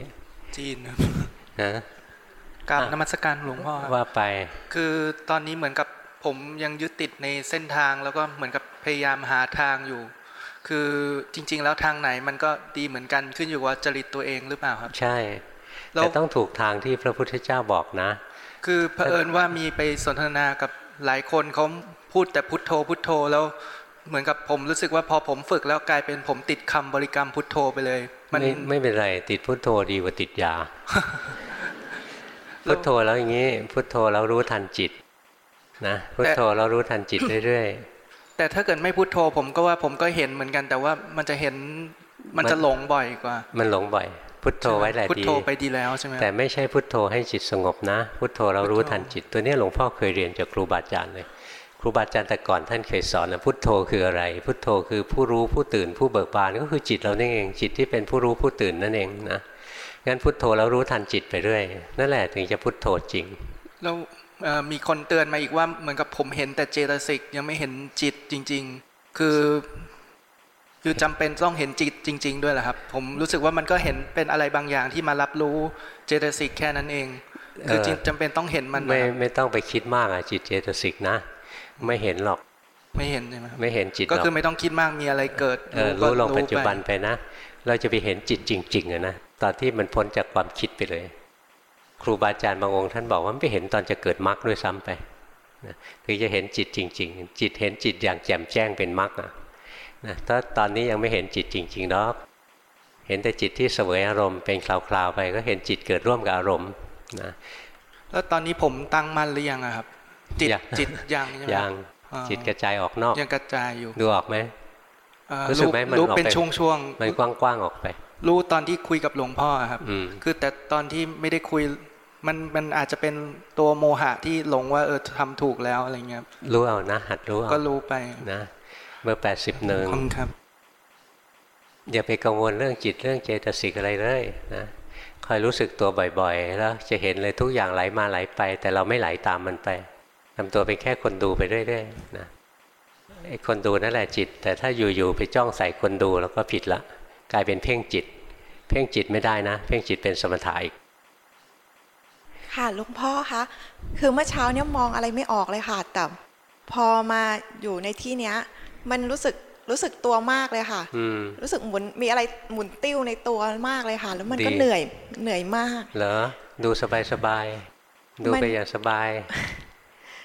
I: จีนครับ
A: นะ
I: กราบ
A: อะ
I: นมัสการหลวงพ่อครับ
A: ว่าไป
I: คือตอนนี้เหมือนกับ ผมยังยึดติดในเส้นทางแล้วก็เหมือนกับพยายามหาทางอยู่ คือจริง ๆ แล้วทางไหนมันก็ดีเหมือนกันขึ้นอยู่ว่าจริตตัวเองหรือเปล่าครับ
A: ใช่
I: แล้ว
A: แต่ต้องถูกทางที่พระพุทธเจ้าบอกนะ
I: คือเผอิญว่ามีไปสนทนากับหลายคนเขาพูดแต่พุทโธพุทโธแล้วเหมือนกับผมรู้สึกว่าพอผมฝึกแล้วกลายเป็นผมติดคำบริกรรมพุทโธไปเลย มัน
A: ไม่ไม่เป็นไรติดพุทโธดีกว่าติดยาพุทโธแล้วอย่างนี้พุทโธแล้วรู้ทันจิต นะพุทโธแล้วรู้ทันจิตเรื่อย
I: แต่ถ้าเกิดไม่พุทโธผมก็ว่าผมก็เห็นเหมือนกัน แต่ว่ามันจะเห็นมันจะหลงบ่อยกว่า
A: ๆมันหลงบ่อย พุทโธไว้แหละ
I: พุท
A: ดี
I: โธไปดีแล้วใช่ไหมครับ
A: แต่ไม่ใช่พุทโธให้จิตสงบนะ พุทโธเรารู้ทันจิต ตัวเนี้ยหลวงพ่อเคยเรียนจากครูบาอาจารย์เลยครูบาอาจารย์แต่ก่อนท่านเคยสอนนะพุทโธคืออะไร พุทโธคือผู้รู้ผู้ตื่นผู้เบิกบานก็คือจิตเรานี่เองจิตที่เป็นผู้รู้ผู้ตื่นนั่นเองนะงั้นพุทโธแล้วรู้ทันจิตไปเรื่อยนั่นแหละถึงจะพุทโธจริง
I: แล้วเอ่อ มีคนเตือนมาอีกว่าเหมือนกับผมเห็นแต่เจตสิกยังไม่เห็นจิตจริง ๆ คือ คือจำเป็นต้องเห็นจิตจริง ๆ ด้วยแหละครับ ผมรู้สึกว่ามันก็เห็นเป็นอะไรบางอย่างที่มารับรู้เจตสิกแค่นั้นเอง คือ
A: เอ่อ
I: จริงจำเป็นต้องเห็นมัน
A: ไม่
I: นะครับ
A: ไม่ต้องไปคิดมากอะจิตเจตสิกนะ ไม่เห็นหรอก
I: ไม่เห็นใช่ไหมครับ
A: ไม่เห็นจิตหร
I: ก็
A: อก
I: คือไม่ต้องคิดมากมีอะไรเกิด
A: เออรู้ลงปัจจุบันไปนะ เราจะไปเห็นจิตจริงๆอะนะตอนที่มันพ้นจากความคิดไปเลย ครูบาอาจารย์บางองค์ท่านบอกว่าไม่เห็นตอนจะเกิดมรรคด้วยซ้ำไปนะถึงจะเห็นจิตจริง ๆ จิตเห็นจิตอย่างแจ่มแจ้งเป็นมรรคอะนะถ้าตอนนี้ยังไม่เห็นจิตจริงๆหรอกเห็นแต่จิตที่เสวยอารมณ์เป็นคราวๆไปก็เห็นจิตเกิดร่วมกับอารมณ์นะ
I: แล้วตอนนี้ผมตั้งมั่นหรือยังอะครับ จิต
A: ยัง
I: จิตยังใช่ไหม
A: ยัง
I: อ่า
A: จิตกระจายออกนอก
I: ยังกระจายอยู่
A: ดูออกไหม
I: เอ่อ
A: รู้สึกไหมมัน
I: รู้
A: ออก
I: เป็น
A: ไป
I: ช่วง
A: มันกว้างๆออกไป
I: ๆรู้ตอนที่คุยกับหลวงพ่อครับ
A: อืม
I: คือแต่ตอนที่ไม่ได้คุย มันมันอาจจะเป็นตัวโมหะที่หลงว่าเออทำถูกแล้วอะไรเงี้ยครับ
A: รู้เอานะ หัดรู้เอา
I: ก็รู้ไป
A: นะเบอร์แปดสิบหนึ่ง
I: ขอบคุณครับ
A: อย่าไปกังวลเรื่องจิตเรื่องเจตสิกอะไรเลยนะคอยรู้สึกตัวบ่อยๆ แล้วจะเห็นเลยทุกอย่างไหลมาไหลไป แต่เราไม่ไหลตามมันไปทำตัวเป็นแค่คนดูไปเรื่อยๆนะไอ้คนดูนั่นแหละจิต แต่ถ้าอยู่ๆไปจ้องใส่คนดูแล้วก็ผิดละ กลายเป็นเพ่งจิต เพ่งจิตไม่ได้นะ เพ่งจิตเป็นสมถะอีก
J: ค่ะหลวงพ่อคะคือเมื่อเช้าเนี่ยมองอะไรไม่ออกเลยค่ะแต่พอมาอยู่ในที่เนี้ย มันรู้สึกรู้สึกตัวมากเลยค่ะ
A: อืม
J: รู้สึกหมุนมีอะไรหมุนติ้วในตัวมากเลยค่ะ แล้วมันก็
A: ดี
J: เหนื่อยเหนื่อยมาก
A: เหรอดูสบายๆดู
J: มัน
A: ไปอย่างสบาย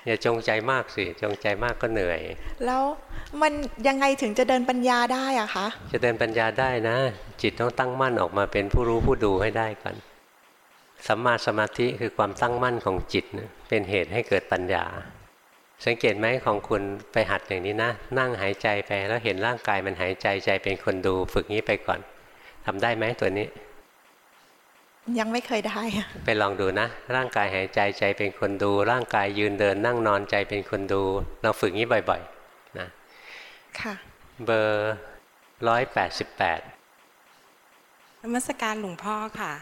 A: อย่าจงใจมากสิจงใจมากก็เหนื่อย
J: แล้วมันยังไงถึงจะเดินปัญญาได้อะคะ
A: จะเดินปัญญาได้นะ จิตต้องตั้งมั่นออกมาเป็นผู้รู้ผู้ดูให้ได้ก่อน สัมมาสมาธิคือความตั้งมั่นของจิตนะเป็นเหตุให้เกิดปัญญา สังเกตไหมของคุณไปหัดอย่างนี้นะ นั่งหายใจไปแล้วเห็นร่างกายมันหายใจใจเป็นคนดูฝึกนี้ไปก่อนทำได้ไหมตัวนี้
J: ยังไม่เคยได้อะ
A: ไปลองดูนะ ร่างกายหายใจใจเป็นคนดู ร่างกายยืนเดิน นั่งนอนใจเป็นคนดูเราฝึกนี้บ่อยๆนะ
J: ค่ะ
A: เบอร์ร้อยแปดสิบแปด
K: นมัสการหลวงพ่อค่ะ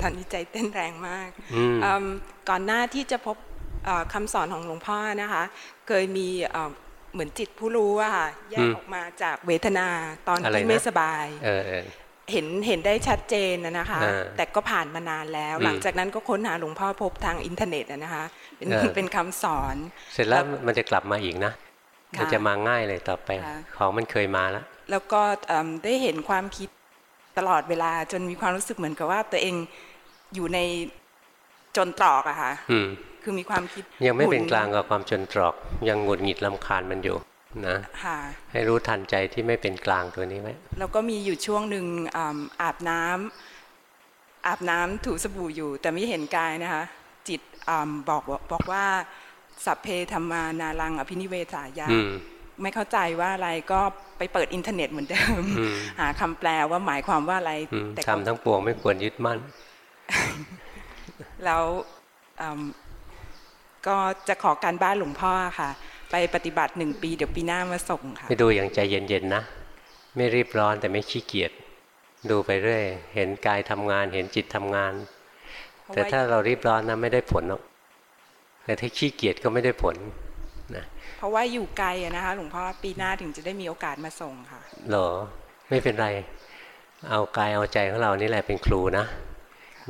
K: ตอนนี้ใจเต้นแรงมาก
A: อืม
K: เอิ่มก่อนหน้าที่จะพบเอ่อคำสอนของหลวงพ่อนะคะ เคยมีเอ่อเหมือนจิตผู้รู้อะค่ะแยกออกมาจากเวทนาตอน
A: อะไร
K: ที่
A: นะ
K: ไม่สบาย
A: เออเออ
K: เห็นเห็นได้ชัดเจนนะนะคะ
A: อ่า
K: แต่ก็ผ่านมานานแล้ว
A: อืม
K: หลังจากนั้นก็ค้นหาหลวงพ่อพบทางอินเทอร์เน็ตอะนะคะ เป็น
A: เออ
K: เป็นคำสอน
A: เสร็จแล้วมันจะกลับมาอีกนะ
K: ค่ะ
A: มันจะมาง่ายเลยต่อไป
K: ค่ะ
A: ของมันเคยมาแล้ว
K: แล้วก็เอิ่มได้เห็นความคิด ตลอดเวลาจนมีความรู้สึกเหมือนกับว่า ตัวเองอยู่ในจนตรอกอะค่ะ
A: อืม
K: คือมีความคิด
A: ยังไม่เป็น
K: ห
A: กลางกับความจนตรอก ยังหงุดหงิดลำคาญมันอยู่นะ
K: ค่ะ
A: ให้รู้ทันใจที่ไม่เป็นกลางตัวนี้ไว้
K: แล้วก็มีอยู่ช่วงหนึ่งอ่าอาบน้ำอาบน้ำถูสบู่อยู่ แต่ไม่เห็นกายนะคะ จิตอ่าบอกว่าบอกว่าสัพเพธรรมานารังอภินิเวสายา
A: อืม
K: ไม่เข้าใจว่าอะไรก็ไปเปิดอินเทอร์เน็ตเหมือนเดิม
A: อืม
K: หาคำแปลว่าหมายความว่าอะไร
A: อืม
K: แต่ก็
A: ทำทั้งปวงไม่ควรยึดมั่น
K: แล้วอืมก็จะขอการบ้านหลวงพ่อค่ะ ไปปฏิบัติหนึ่งปีเดี๋ยวปีหน้ามาส่งค่ะ
A: ไปดูอย่างใจเย็นๆนะ ไม่รีบร้อนแต่ไม่ขี้เกียจดูไปเรื่อย เห็นกายทำงาน เห็นจิตทำงาน
K: เพราะ
A: แต่
K: ว่า
A: ถ้าเรารีบร้อนนะไม่ได้ผลหรอกแต่ถ้าขี้เกียจก็ไม่ได้ผลนะ
K: เพราะว่าอยู่ไกลนะคะหลวงพ่อปีหน้าถึงจะได้มีโอกาสมาส่งค่ะ
A: หรอไม่เป็นไร เอากายเอาใจของเรานี่แหละเป็นครูนะ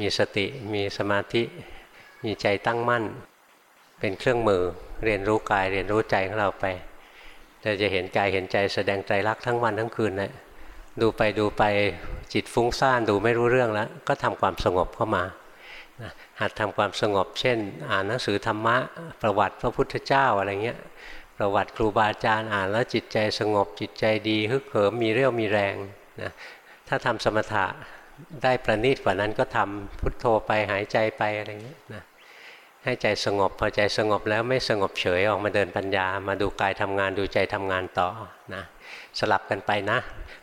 A: มีสติมีสมาธิ มีใจตั้งมั่น เป็นเครื่องมือเรียนรู้กายเรียนรู้ใจของเราไปเราจะเห็นกายเห็นใจแสดงใจรักทั้งวันทั้งคืนนะดูไปดูไปจิตฟุ้งซ่านดูไม่รู้เรื่องแล้ว ก็ทำความสงบเข้ามาหัดทำความสงบ เช่น อ่านหนังสือธรรมะประวัติพระพุทธเจ้าอะไรเงี้ย ประวัติครูบาอาจารย์อ่านแล้วจิตใจสงบจิตใจดีฮึกเหิมมีเรี่ยวมีแรงนะถ้าทำสมถะได้ประณีตกว่านั้นก็ทำพุทโธไปหายใจไปอะไรเงี้ยนะให้ใจสงบพอใจสงบแล้วไม่สงบเฉยออกมาเดินปัญญา มาดูกายทำงานดูใจทำงานต่อนะสลับกันไปนะ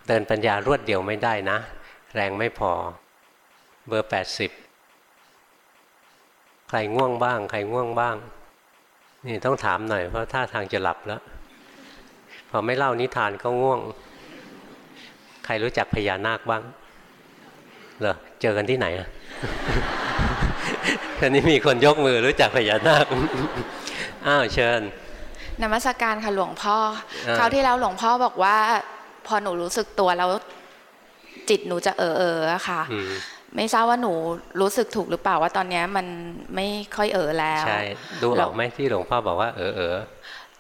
A: เดินปัญญารวดเดียวไม่ได้นะ แรงไม่พอเบอร์ 80 ใครง่วงบ้าง ใครง่วงบ้าง นี่ต้องถามหน่อยเพราะท่าทางจะหลับแล้ว พอไม่เล่านิทานก็ง่วง ใครรู้จักพญานาคบ้างเหรอเจอกันที่ไหนอะทีนี้มีคนยกมือรู้จักพญานาคอ้าวเชิญ
L: นมัสการค่ะหลวงพ่อ
A: เออ
L: คราวที่แล้วหลวงพ่อบอกว่า พอหนูรู้สึกตัวแล้วจิตหนูจะเออเอออะค่ะ
A: อืม
L: ไม่ทราบว่าหนูรู้สึกถูกหรือเปล่าว่าตอนเนี้ยมันไม่ค่อยเออแล้ว
A: ใช่ดูอ
L: แล้
A: อ
L: ว
A: กไหมที่หลวงพ่อบอกว่าเออเออ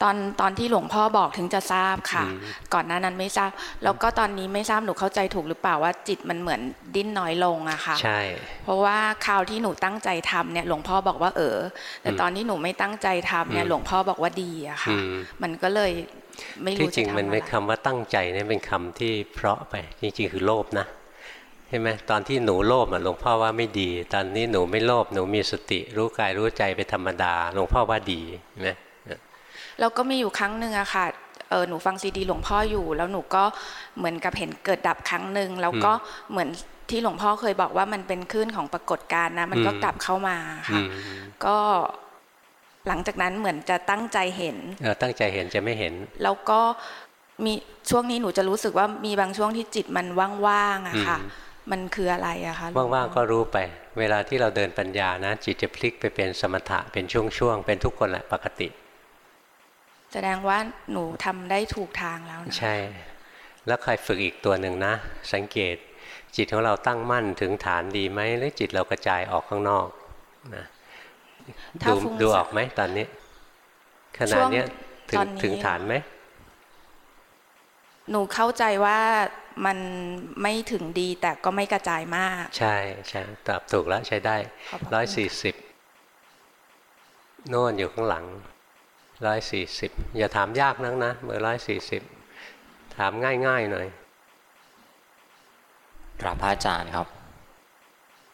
L: ตอนตอนที่หลวงพ่อบอกถึงจะทราบค่ะ
A: อืม
L: ก่อนหน้านั้นไม่ทราบ แล้วก็ตอนนี้ไม่ทราบหนูเข้าใจถูกหรือเปล่าว่าจิตมันเหมือนดิ้นน้อยลงอะค่ะ
A: ใช่
L: เพราะว่าคราวที่หนูตั้งใจทำเนี่ยหลวงพ่อบอกว่าเออ แต่
A: อืม
L: ตอนที่หนูไม่ตั้งใจทำเนี่ย
A: อืม
L: หลวงพ่อบอกว่าดีอะค่ะ
A: อืม
L: มันก็เลยไม่
A: ที่
L: รู้
A: จริ
L: จะ
A: ง
L: ทำ
A: มัน
L: อะ
A: ไม่
L: ไร
A: คำว่าตั้งใจเนี่ยเป็นคำที่เพราะไปจริงๆคือโลภนะใช่ไหมตอนที่หนูโลภอะหลวงพ่อว่าไม่ดี ตอนนี้หนูไม่โลภหนูมีสติ รู้กายรู้ใจเป็นธรรมดา หลวงพ่อว่าดีเห็นไหม
L: แล้วก็มีอยู่ครั้งหนึ่งอะค่ะเออหนูฟังซีดีหลวงพ่ออยู่ แล้วหนูก็เหมือนกับเห็นเกิดดับครั้งหนึ่งแล้วก็เหมือนที่หลวงพ่อเคยบอกว่ามันเป็นคลื่นของปรากฏการณ์นะมันก็กลับเข้ามา
A: อื
L: ค่ะ
A: ม
L: ก็หลังจากนั้นเหมือนจะตั้งใจเห็น
A: เออตั้งใจเห็นจะไม่เห็น
L: แล้วก็มีช่วงนี้หนูจะรู้สึกว่ามีบางช่วงที่จิตมันว่างๆอะค่ะ
A: อื ม
L: มันคืออะไรอะคะหลวงพ่อ
A: ว่างๆก็รู้ไป เวลาที่เราเดินปัญญานะ จิตจะพลิกไปเป็นสมถะเป็นช่วงๆเป็นทุกคนแหละปกติ
L: แสดงว่าหนูทำได้ถูกทางแล้วนะ
A: ใช่ แล้วใครฝึกอีกตัวหนึ่งนะ สังเกต จิตของเราตั้งมั่นถึงฐานดีไหมหรือจิตเรากระจายออกข้างนอกนะ
L: ถ้า
A: ดู
L: ฟุ้ง
A: ดู
L: ซ่าน
A: ออกไหมตอนนี้ขณะเนี้ยถึ
L: ช่
A: ง
L: วงตอนนี้
A: ถึงฐานไหม
L: หนูเข้าใจว่า มันไม่ถึงดีแต่ก็ไม่กระจายมาก
A: ใช่ใช่ตอบถูกแล้วใช้ได้
L: ขอบพระคุณ
A: ร้อยสี่สิบโน่นอยู่ข้างหลังร้อยสี่สิบอย่าถามยากนักนะเบอร์ร้อยสี่สิบถามง่ายๆหน่อย
M: กราบพระอาจารย์ครับ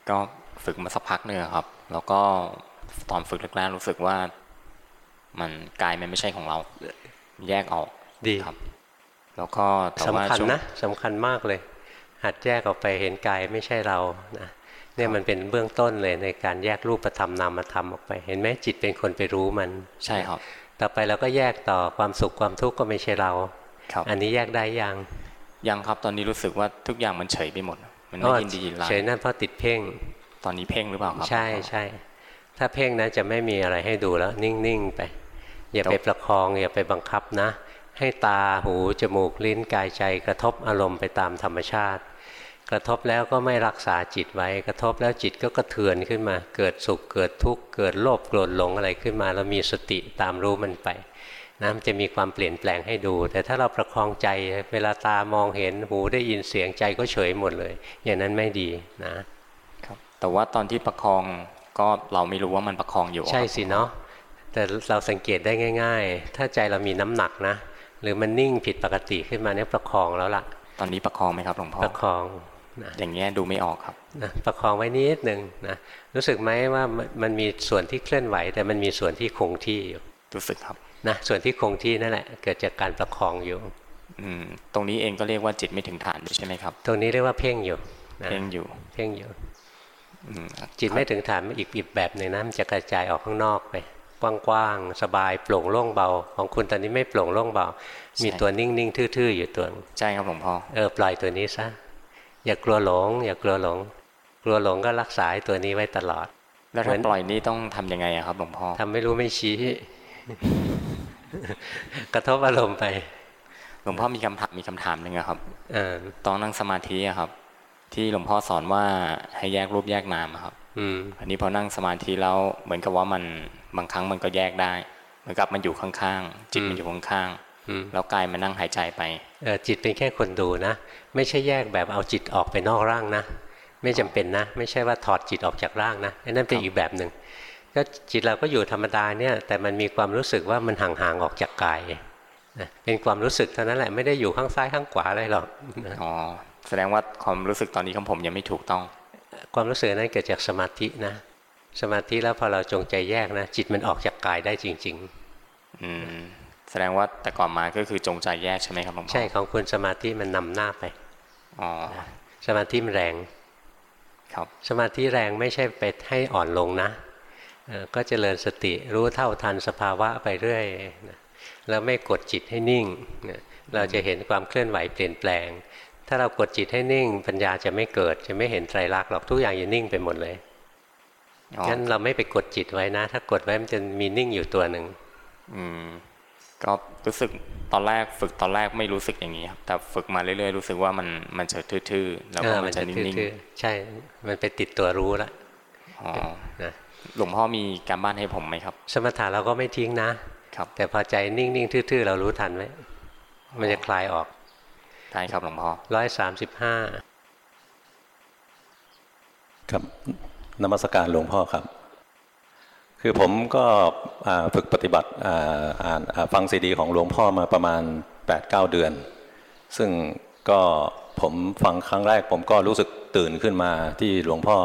M: ก็ฝึกมาสักพักหนึ่งอะครับ แล้วก็ตอนฝึกแรกๆรู้สึกว่า มันกายมันไม่ใช่ของเรา แยกออก
A: ดี
M: ครับ แล้วก็แต่ว่า
A: สำคัญ
M: ช่วง
A: นะสำคัญมากเลย หัดแยกออกไปเห็นกายไม่ใช่เรานะเนี่ยมันเป็นเบื้องต้นเลยในการแยกรูปธรรมนามธรรมออกไป เห็นไหมจิตเป็นคนไปรู้มัน
M: ใช่ครับ
A: ต่อไปเราก็แยกต่อความสุขความทุกข์ก็ไม่ใช่เรา
M: ครับ
A: อันนี้แยกได้ยัง
M: ยังครับตอนนี้รู้สึกว่าทุกอย่างมันเฉยไปหมด มันไม่ยินดียินร้าย
A: เฉยนั่นเพราะติดเพ่ง
M: ตอนนี้เพ่งหรือเปล่าครับ
A: ใช่ใช่ถ้าเพ่งนะจะไม่มีอะไรให้ดูแล้ว นิ่งๆไป อย่าไปประคองอย่าไปบังคับนะ ให้ตาหูจมูกลิ้นกายใจ กระทบอารมณ์ไปตามธรรมชาติ กระทบแล้วก็ไม่รักษาจิตไว้ กระทบแล้วจิตก็กระเทือนขึ้นมา เกิดสุขเกิดทุกข์เกิดโลภโกรธหลงอะไรขึ้นมาแล้วมีสติตามรู้มันไปนะมันจะมีความเปลี่ยนแปลงให้ดู แต่ถ้าเราประคองใจเวลาตามองเห็นหูได้ยินเสียงใจก็เฉยหมดเลย อย่างนั้นไม่ดีนะ
M: ครับแต่ว่าตอนที่ประคองก็เราไม่รู้ว่ามันประคองอยู่
A: ใช่สิเนาะแต่เราสังเกตได้ง่าย ๆ ถ้าใจเรามีน้ำหนักนะ หรือมันนิ่งผิดปกติขึ้นมาเนี่ยประคองแล้วล่ะ
M: ตอนนี้ประคองไหมครับหลวงพ่อ
A: ประคองนะ
M: อย่างเงี้ยดูไม่ออกครับ
A: นะประคองไว้นิดหนึ่งนะรู้สึกไหมว่ามันมันมีส่วนที่เคลื่อนไหว แต่มันมีส่วนที่คงที่อยู่
M: รู้สึกครับ
A: นะส่วนที่คงที่นั่นแหละ เกิดจากการประคองอยู่
M: อืมตรงนี้เองก็เรียกว่าจิตไม่ถึงฐานด้วยใช่ไหมครับ
A: ตรงนี้เรียกว่าเพ่งอยู่นะ
M: เพ่งอยู่
A: เพ่งอยู่
M: อืม
A: จิตไม่ถึงฐานมันอีกอีกแบบหนึ่งนะมันจะกระจายออกข้างนอกไป กว้างๆสบายโปร่งโล่งเบา ของคุณตอนนี้ไม่โปร่งโล่งเบา มีตัวนิ่งๆทื่อๆอยู่ตัวหนึ่ง
M: ใช่ครับหลวงพ่อ
A: เออปล่อยตัวนี้ซะอย่ากลัวหลง อย่ากลัวหลง กลัวหลงก็รักษาไอ้ตัวนี้ไว้ตลอด
M: แล้วถ้าปล่อยนี่ต้องทำยังไงอะครับหลวงพ่อ
A: ทำไม่รู้ไม่ชี้กระทบอารมณ์ไป
M: หลวงพ่อมีคำถามมีคำถามหนึ่งอะครับ
A: เออ
M: ตอนนั่งสมาธิอะครับ ที่หลวงพ่อสอนว่าให้แยกรูปแยกนามอะครับ
A: อืม
M: อันนี้พอนั่งสมาธิแล้วเหมือนกับว่ามันบางครั้งมันก็แยกได้เหมือนกับมันอยู่ข้างๆจิตมันอยู่ข้าง
A: อืม
M: ๆแล้วกายมันนั่งหายใจไป
A: เออจิตเป็นแค่คนดูนะ ไม่ใช่แยกแบบเอาจิตออกไปนอกร่างนะ ไม่จำเป็นนะ ไม่ใช่ว่าถอดจิตออกจากร่างนะอันนั้นเป็นอีกแบบหนึ่งก็จิตเราก็อยู่ธรรมดาเนี่ย แต่มันมีความรู้สึกว่ามันห่างๆออกจากกายนะเป็นความรู้สึกเท่านั้นแหละไม่ได้อยู่ข้างซ้ายข้างขวาอะไรหรอกนะ
M: อ๋อแสดงว่าความรู้สึกตอนนี้ของผมยังไม่ถูกต้อง
A: ความรู้สึกนั้นเกิดจากสมาธินะสมาธิแล้วพอเราจงใจแยกนะจิตมันออกจากกายได้จริง
M: อืมแสดงว่าแต่ก่อนมาก็คือจงใจแยกใช่ไหมครับหลวงพ่
A: ๆ
M: อ
A: ใช่ของคุณสมาธิมันนำหน้าไป
M: อ๋อ
A: สมาธิมันแรง
M: ครับ
A: สมาธิแรงไม่ใช่ไปให้อ่อนลงนะเอ่อก็เจริญสติรู้เท่าทันสภาวะไปเรื่อยนะแล้วไม่กดจิตให้นิ่งนะเราจะเห็นความเคลื่อนไหวเปลี่ยนแปลง ถ้าเรากดจิตให้นิ่ง ปัญญาจะไม่เกิด จะไม่เห็นไตรลักษณ์หรอกทุกอย่างจะนิ่งไปหมดเลย
M: อ๋อ
A: งั้นเราไม่ไปกดจิตไว้นะ ถ้ากดไว้มันจะมีนิ่งอยู่ตัวหนึ่ง
M: อืมก็รู้สึกตอนแรกฝึกตอนแรกไม่รู้สึกอย่างนี้ครับแต่ฝึกมาเรื่อยๆรู้สึกว่ามันมันจะทื่อๆแล้ว
A: เอ
M: ก็
A: อ
M: มั
A: มันน
M: จะ
A: จะ
M: นิ่ง
A: ทื่อๆใช่ มันไปติดตัวรู้ละ
M: ๆอ๋อ
A: นะ
M: หลวงพ่อมีการบ้านให้ผมไหมครับ
A: สมถะเราก็ไม่ทิ้งนะ
M: ครับ
A: แต่พอใจนิ่งๆทื่อๆเรารู้ทันไว้มันจะคลายออก
M: ได้ครับหลวงพ่อ
A: ร้อยสามสิบห้า
N: ครับนมัสการหลวงพ่อครับ คือผมก็อ่าฝึกปฏิบัติอ่าอ่านอ่าฟังซีดีของหลวงพ่อมาประมาณ 8-9 เดือน ซึ่งก็ผมฟังครั้งแรก ผมก็รู้สึกตื่นขึ้นมาที่หลวงพ่อ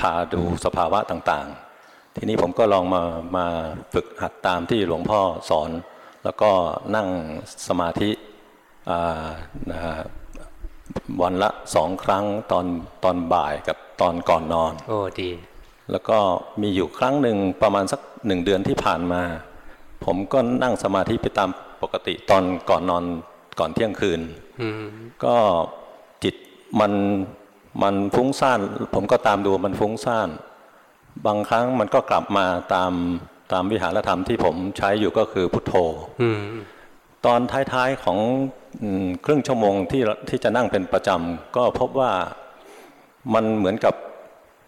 N: พาดูสภาวะต่างๆ ทีนี้ผมก็ลองมามาฝึกหัดตามที่หลวงพ่อสอน แล้วก็นั่งสมาธิอ่านะฮะ วันละสองครั้งตอนตอนบ่ายกับตอนก่อนนอน
A: โอ้ดี
N: แล้วก็มีอยู่ครั้งหนึ่งประมาณสักหนึ่งเดือนที่ผ่านมา ผมก็นั่งสมาธิไปตามปกติตอนก่อนนอนก่อนเที่ยงคืน
A: อืม
N: ก็จิตมันมันฟุ้งซ่าน ผมก็ตามดูมันฟุ้งซ่าน บางครั้งมันก็กลับมาตามตามวิหารธรรมที่ผมใช้อยู่ก็คือพุทโธ
A: อืม
N: ตอนท้ายๆของอืม ครึ่งชั่วโมงที่ที่จะนั่งเป็นประจำก็พบว่ามันเหมือนกับ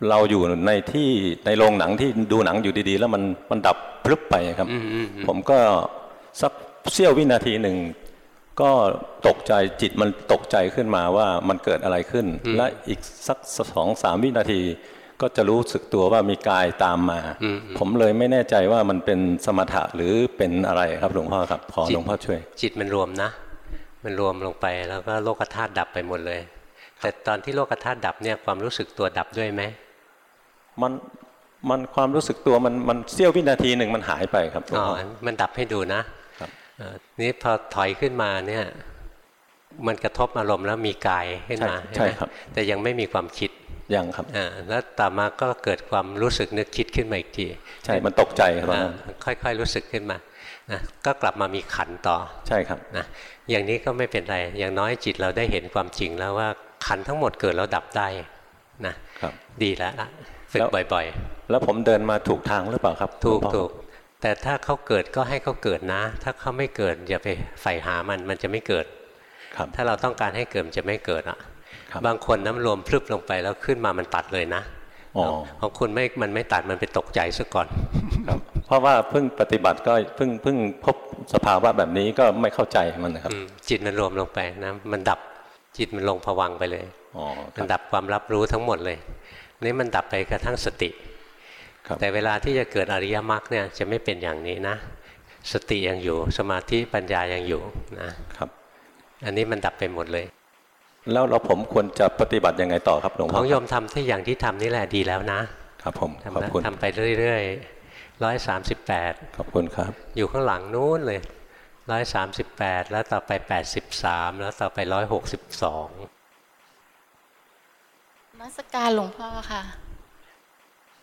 N: เราอยู่ในที่ในโรงหนังที่ดูหนังอยู่ดีๆ แล้วมันมันดับพลึบไปครับ
A: อืมอืมอืม
N: ผมก็สักเสี้ยววินาทีหนึ่งก็ตกใจจิตมันตกใจขึ้นมาว่ามันเกิดอะไรขึ้น และอีกสักสองสามวินาที ก็จะรู้สึกตัวว่ามีกายตามมา
A: อืมอืม
N: ผมเลยไม่แน่ใจว่ามันเป็นสมถะหรือเป็นอะไรครับหลวงพ่อครับขอ
A: จิต
N: หลวงพ่อช่วย
A: จิตมันรวมนะ มันรวมลงไปแล้วก็โลกธาตุดับไปหมดเลย แต่ตอนที่โลกธาตุดับเนี่ยความรู้สึกตัวดับด้วยไหม
N: มันมันความรู้สึกตัวมันมันเสี้ยววินาทีหนึ่งมันหายไปครับหลวง
A: อ๋อ
N: พ่อ
A: มันดับให้ดูนะครับเอ่อนี่พอถอยขึ้นมาเนี่ยมันกระทบอารมณ์แล้วมีกายขึ้นมา
N: ใช่
A: ไหม
N: ครับ
A: แต่ยังไม่มีความคิด
N: ยังครับ
A: อ่าแล้วต่อมาก็เกิดความรู้สึกนึกคิดขึ้นมาอีกที
N: ใช่มันตกใจครับตอนนั้น
A: อ่าค่อยๆรู้สึกขึ้นมา นะก็กลับมามีขันต่อ
N: ใช่ครับ
A: นะอย่างนี้ก็ไม่เป็นไร อย่างน้อยจิตเราได้เห็นความจริงแล้วว่าขันทั้งหมดเกิดแล้วดับได้นะครับดีแล้วละฝึกบ่อย
N: ๆ แล้วผมเดินมาถูกทางหรือเปล่าครับ
A: ถูก
N: หลวงพ่อ
A: ถูกแต่ถ้าเขาเกิดก็ให้เขาเกิดนะ ถ้าเขาไม่เกิดอย่าไปใฝ่หามันมันจะไม่เกิด
N: ครับ
A: ถ้าเราต้องการให้เกิดมันจะไม่เกิดอะ
N: ครับ
A: บางคนน้ำรวมพลึบลงไปแล้วขึ้นมามันตัดเลยนะ
N: อ๋อ
A: ของคุณไม่มันไม่ตัดมันไปตกใจซะก่อน
N: ค รับเพราะว่าเพิ่งปฏิบัติก็เพิ่งเพิ่งพบสภาวะแบบนี้ก็ไม่เข้าใจมันนะครับ
A: อืมจิตมันรวมลงไปนะมันดับจิตมันลงผวังค์ไปเลย
N: อ๋อค
A: มั
N: รั
A: น
N: บ
A: ดับความรับรู้ทั้งหมดเลยนี่มันดับไปกระทั่งสติ
N: ครับ
A: แต่เวลาที่จะเกิดอริยมรรคเนี่ยจะไม่เป็นอย่างนี้นะ สติยังอยู่สมาธิปัญญายังอยู่นะครับ อันนี้มันดับไปหมดเลย
N: แล้วเราผมควรจะปฏิบัติยังไงต่อครับหลวง
A: ข
N: พ่อ
A: องโยมทำที่อย่างที่ทำนี่แหละดีแล้วนะ
N: ครับผม
A: ทำ
N: ขอบ
A: นะ
N: คุณ
A: ทำไปเรื่อยๆ ร้อยสามสิบแปด
N: ขอบคุณครับ
A: อยู่ข้างหลังนู้นเลยร้อยสามสิบแปดแล้วต่อไปแปดสิบสามแล้วต่อไปร้อยหกสิบสอง
O: มัสการหลวงพ่อค่ะ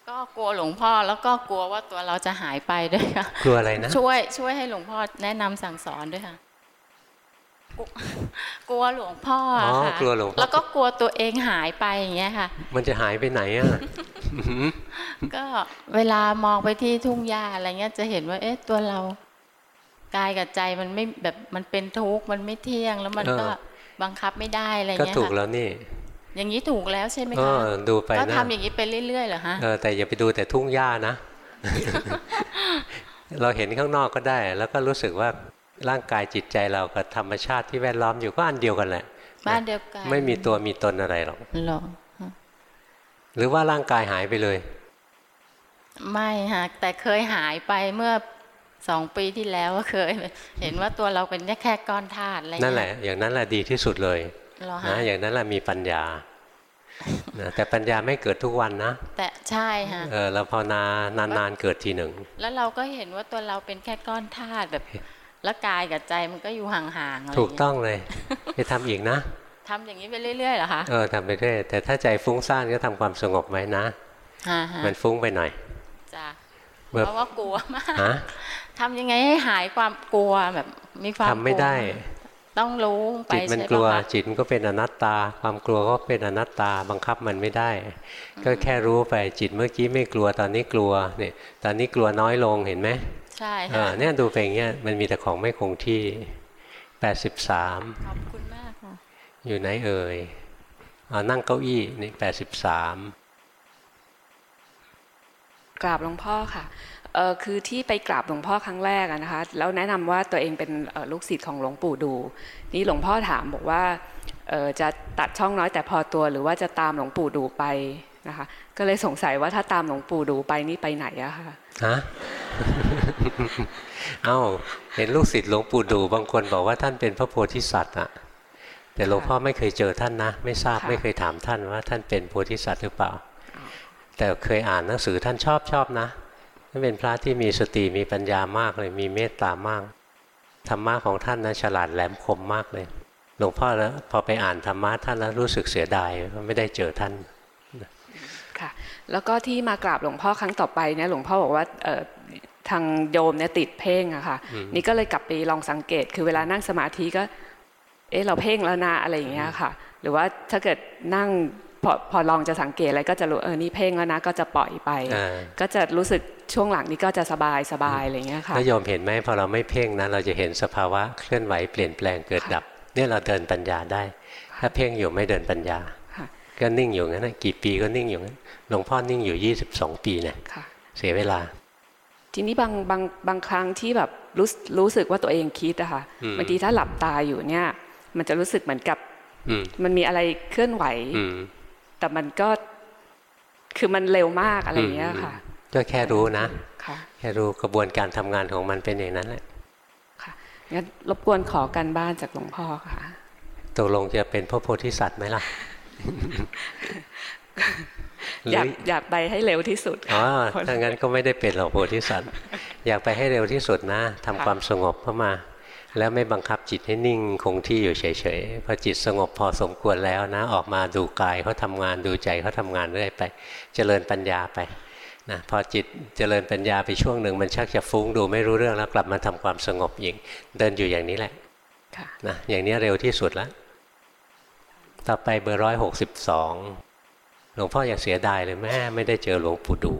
O: ก็กลัวหลวงพ่อแล้วก็กลัวว่าตัวเราจะหายไปด้วยค่ะ
A: กลัวอะไรนะ
O: ช่วยช่วยให้หลวงพ่อแนะนำสั่งสอนด้วยค่ะกลัวกลัวหลวงพ่อ
A: อ๋อ
O: ค่ะ
A: กลัวหลวงพ่อ
O: แล้วก็กลัวตัวเองหายไปอย่างเงี้ยค่ะ
A: มันจะหายไปไหนอะ
O: ก็เวลามองไปที่ทุ่งหญ้าอะไรเงี้ยจะเห็นว่า เอ๊ะ ตัวเรากายกับใจมันไม่แบบมันเป็นทุกข์มันไม่เที่ยงแล้วมันก็
A: เออ
O: บังคับไม่ได้อะไร
A: ก็
O: เงี้ย
A: ถูก
O: ค่ะ
A: แล้วนี่
O: อย่างนี้ถูกแล้วใช่ไหม
A: เอ
O: คะ
A: อดูไป
O: ก็
A: นะ
O: ทำอย่างนี้ไปเรื่อยๆเหรอฮะ
A: เออแต่อย่าไปดูแต่ทุ่งหญ้านะ เราเห็นข้างนอกก็ได้ แล้วก็รู้สึกว่าร่างกายจิตใจเรากับธรรมชาติที่แวดล้อมอยู่ก็อันเดียวกันแหละ
O: บ้านเดียวกัน
A: ไม่มีตัวมีตนอะไรหรอก
O: หรอ
A: หรือว่าร่างกายหายไปเลย
O: ไม่ฮะแต่เคยหายไปเมื่อสองปีที่แล้วก็เคย เห็นว่าตัวเราเป็นแค่ก้อนธาตุอะไรเงี้ย
A: นั่นแหละ อย่างนั้นแหละดีที่สุดเลย
O: เหรอฮะ
A: นะอย่างนั้นแหละมีปัญญานะแต่ปัญญาไม่เกิดทุกวันนะ
O: แต่ใช่ฮะ
A: เออเราภาวนานานๆเกิดทีหนึ่ง
O: แล้วเราก็เห็นว่าตัวเราเป็นแค่ก้อนธาตุแบบแล้วกายกับใจมันก็อยู่ห่างๆอะไร
A: ถูก
O: เงี้ย
A: ต้องเลย ไปทำอีกนะ
O: ทำอย่างนี้ไปเรื่อยๆเหรอคะ
A: เออทำไปเรื่อยแต่ถ้าใจฟุ้งซ่านก็ทำความสงบไว้นะ
O: ฮะฮะ
A: มันฟุ้งไปหน่อย
O: จ้ะ
A: เมื่อ
O: เพราะว่ากลัวมาก
A: ฮะ
O: ทำยังไงให้หายความกลัวแบบมีความ
A: ทำไม่ได้
O: กลัวต้องรู้ไป
A: จิตมัน
O: ใช่
A: กลัว
O: ปะคะ
A: จิตมันก็เป็นอนัตตา ความกลัวก็เป็นอนัตตาบังคับมันไม่ได้ ก็แค่รู้ไปจิตเมื่อกี้ไม่กลัวตอนนี้กลัวเนี่ย ตอนนี้กลัวน้อยลงเห็นไหม
O: ใช่
A: เอ
O: ค่ะ
A: อเนี่ยดูไปอย่างเงี้ยมันมีแต่ของไม่คงที่83
O: ขอบคุณมากค่ะ
A: อยู่ไหนเอ่ยเอานั่งเก้าอี้นี่83
P: กราบหลวงพ่อค่ะเออคือที่ไปกราบหลวงพ่อครั้งแรกอะนะคะแล้วแนะนำว่าตัวเองเป็นเอ่อลูกศิษย์ของหลวงปู่ดู นี่หลวงพ่อถามบอกว่าเอ่อจะตัดช่องน้อยแต่พอตัวหรือว่าจะตามหลวงปู่ดูไปนะคะ ก็เลยสงสัยว่าถ้าตามหลวงปู่ดูไปนี่ไปไหนอะคะ
A: ฮะเอ้าเห็นลูกศิษย์หลวงปู่ดูบางคนบอกว่าท่านเป็นพระโพธิสัตว์อะ แต่หลวงพ่อไม่เคยเจอท่านนะ ไม่ทราบ
P: ค่ะ
A: ไม่เคยถามท่านว่า ท่านเป็นโพธิสัตว์หรือเปล่า แต่เคยอ่านหนังสือท่านชอบชอบนะท่านเป็นพระที่มีสติมีปัญญามากเลยมีเมตตามากธรรมะของท่านนะฉลาดแหลมคมมากเลย หลวงพ่อแล้วพอไปอ่านธรรมะท่านแล้วรู้สึกเสียดายว่าไม่ได้เจอท่าน
P: ค่ะแล้วก็ที่มากราบหลวงพ่อครั้งต่อไปเนี่ยหลวงพ่อบอกว่าเอ่อทางโยมเนี่ยติดเพ่งอะค่ะ
A: อืม
P: นี่ก็เลยกลับไปลองสังเกต คือเวลานั่งสมาธิก็ เอ๊ะเราเพ่งแล้วนะอะไรอย่างเงี้ยค่ะ หรือว่าถ้าเกิดนั่งพอพอลองจะสังเกตอะไรก็จะรู้เออนี่เพ่งแล้วนะก็จะปล่อยไป
A: อ่า
P: ก็จะรู้สึกช่วงหลังนี้ก็จะสบายสบายอะไรอย่างเงี้ยค่ะ
A: แล้วโยมเห็นไหมพอเราไม่เพ่งนะเราจะเห็นสภาวะเคลื่อนไหวเปลี่ยนแปลงเกิดดับ เนี่ยเราเดินปัญญาได้ ถ้าเพ่งอยู่ไม่เดินปัญญา
P: ค่ะ
A: ก็นิ่งอยู่งั้นนะกี่ปีก็นิ่งอยู่งั้นหลวงพ่อนิ่งอยู่ 22 ปีเนี่ย
P: ค่ะ
A: เสียเวลา
P: ทีนี้บางบางบางครั้งที่แบบรู้รู้สึกว่าตัวเองคิดอะค่ะ
A: อืม
P: บางทีถ้าหลับตาอยู่เนี่ย มันจะรู้สึกเหมือนกับ
A: อืม
P: มันมีอะไรเคลื่อนไหว
A: อืม
P: แต่มันก็คือมันเร็วมากอะไรอย่างเงี้ยค่ะ
A: ก็แค่รู้นะ
P: ค่ะ
A: แค่รู้กระบวนการทำงานของมันเป็นอย่างนั้นแหละ
P: งั้นรบกวนขอกันบ้านจากหลวงพ่อค่ะ
A: ตกลงจะเป็นพระโพธิสัตว์ไหมล่ะหรื
P: อยากอยากไปให้เร็วที่สุด
A: อ๋อ
P: ค่ะ
A: ถ้างั้นก็ไม่ได้เป็นหรอกโพธิสัตว์ อยากไปให้เร็วที่สุดนะทำ
P: ค่ะ
A: ความสงบเข้ามา แล้วไม่บังคับจิตให้นิ่งคงที่อยู่เฉยๆพอจิตสงบพอสมควรแล้วนะ ออกมาดูกายเขาทำงานดูใจเขาทำงานเรื่อยไป เจริญปัญญาไปนะพอจิตเจริญปัญญาไปช่วงหนึ่งมันชักจะฟุ้งดูไม่รู้เรื่องแล้วกลับมาทำความสงบอีกเดินอยู่อย่างนี้แหละนะอย่างนี้เร็วที่สุดแล้วต่อไปเบอร์ร้อยหกสิบสองหลวงพ่ออยากเสียดายเลยแม่ไม่ได้เจอหลวงปู่ดู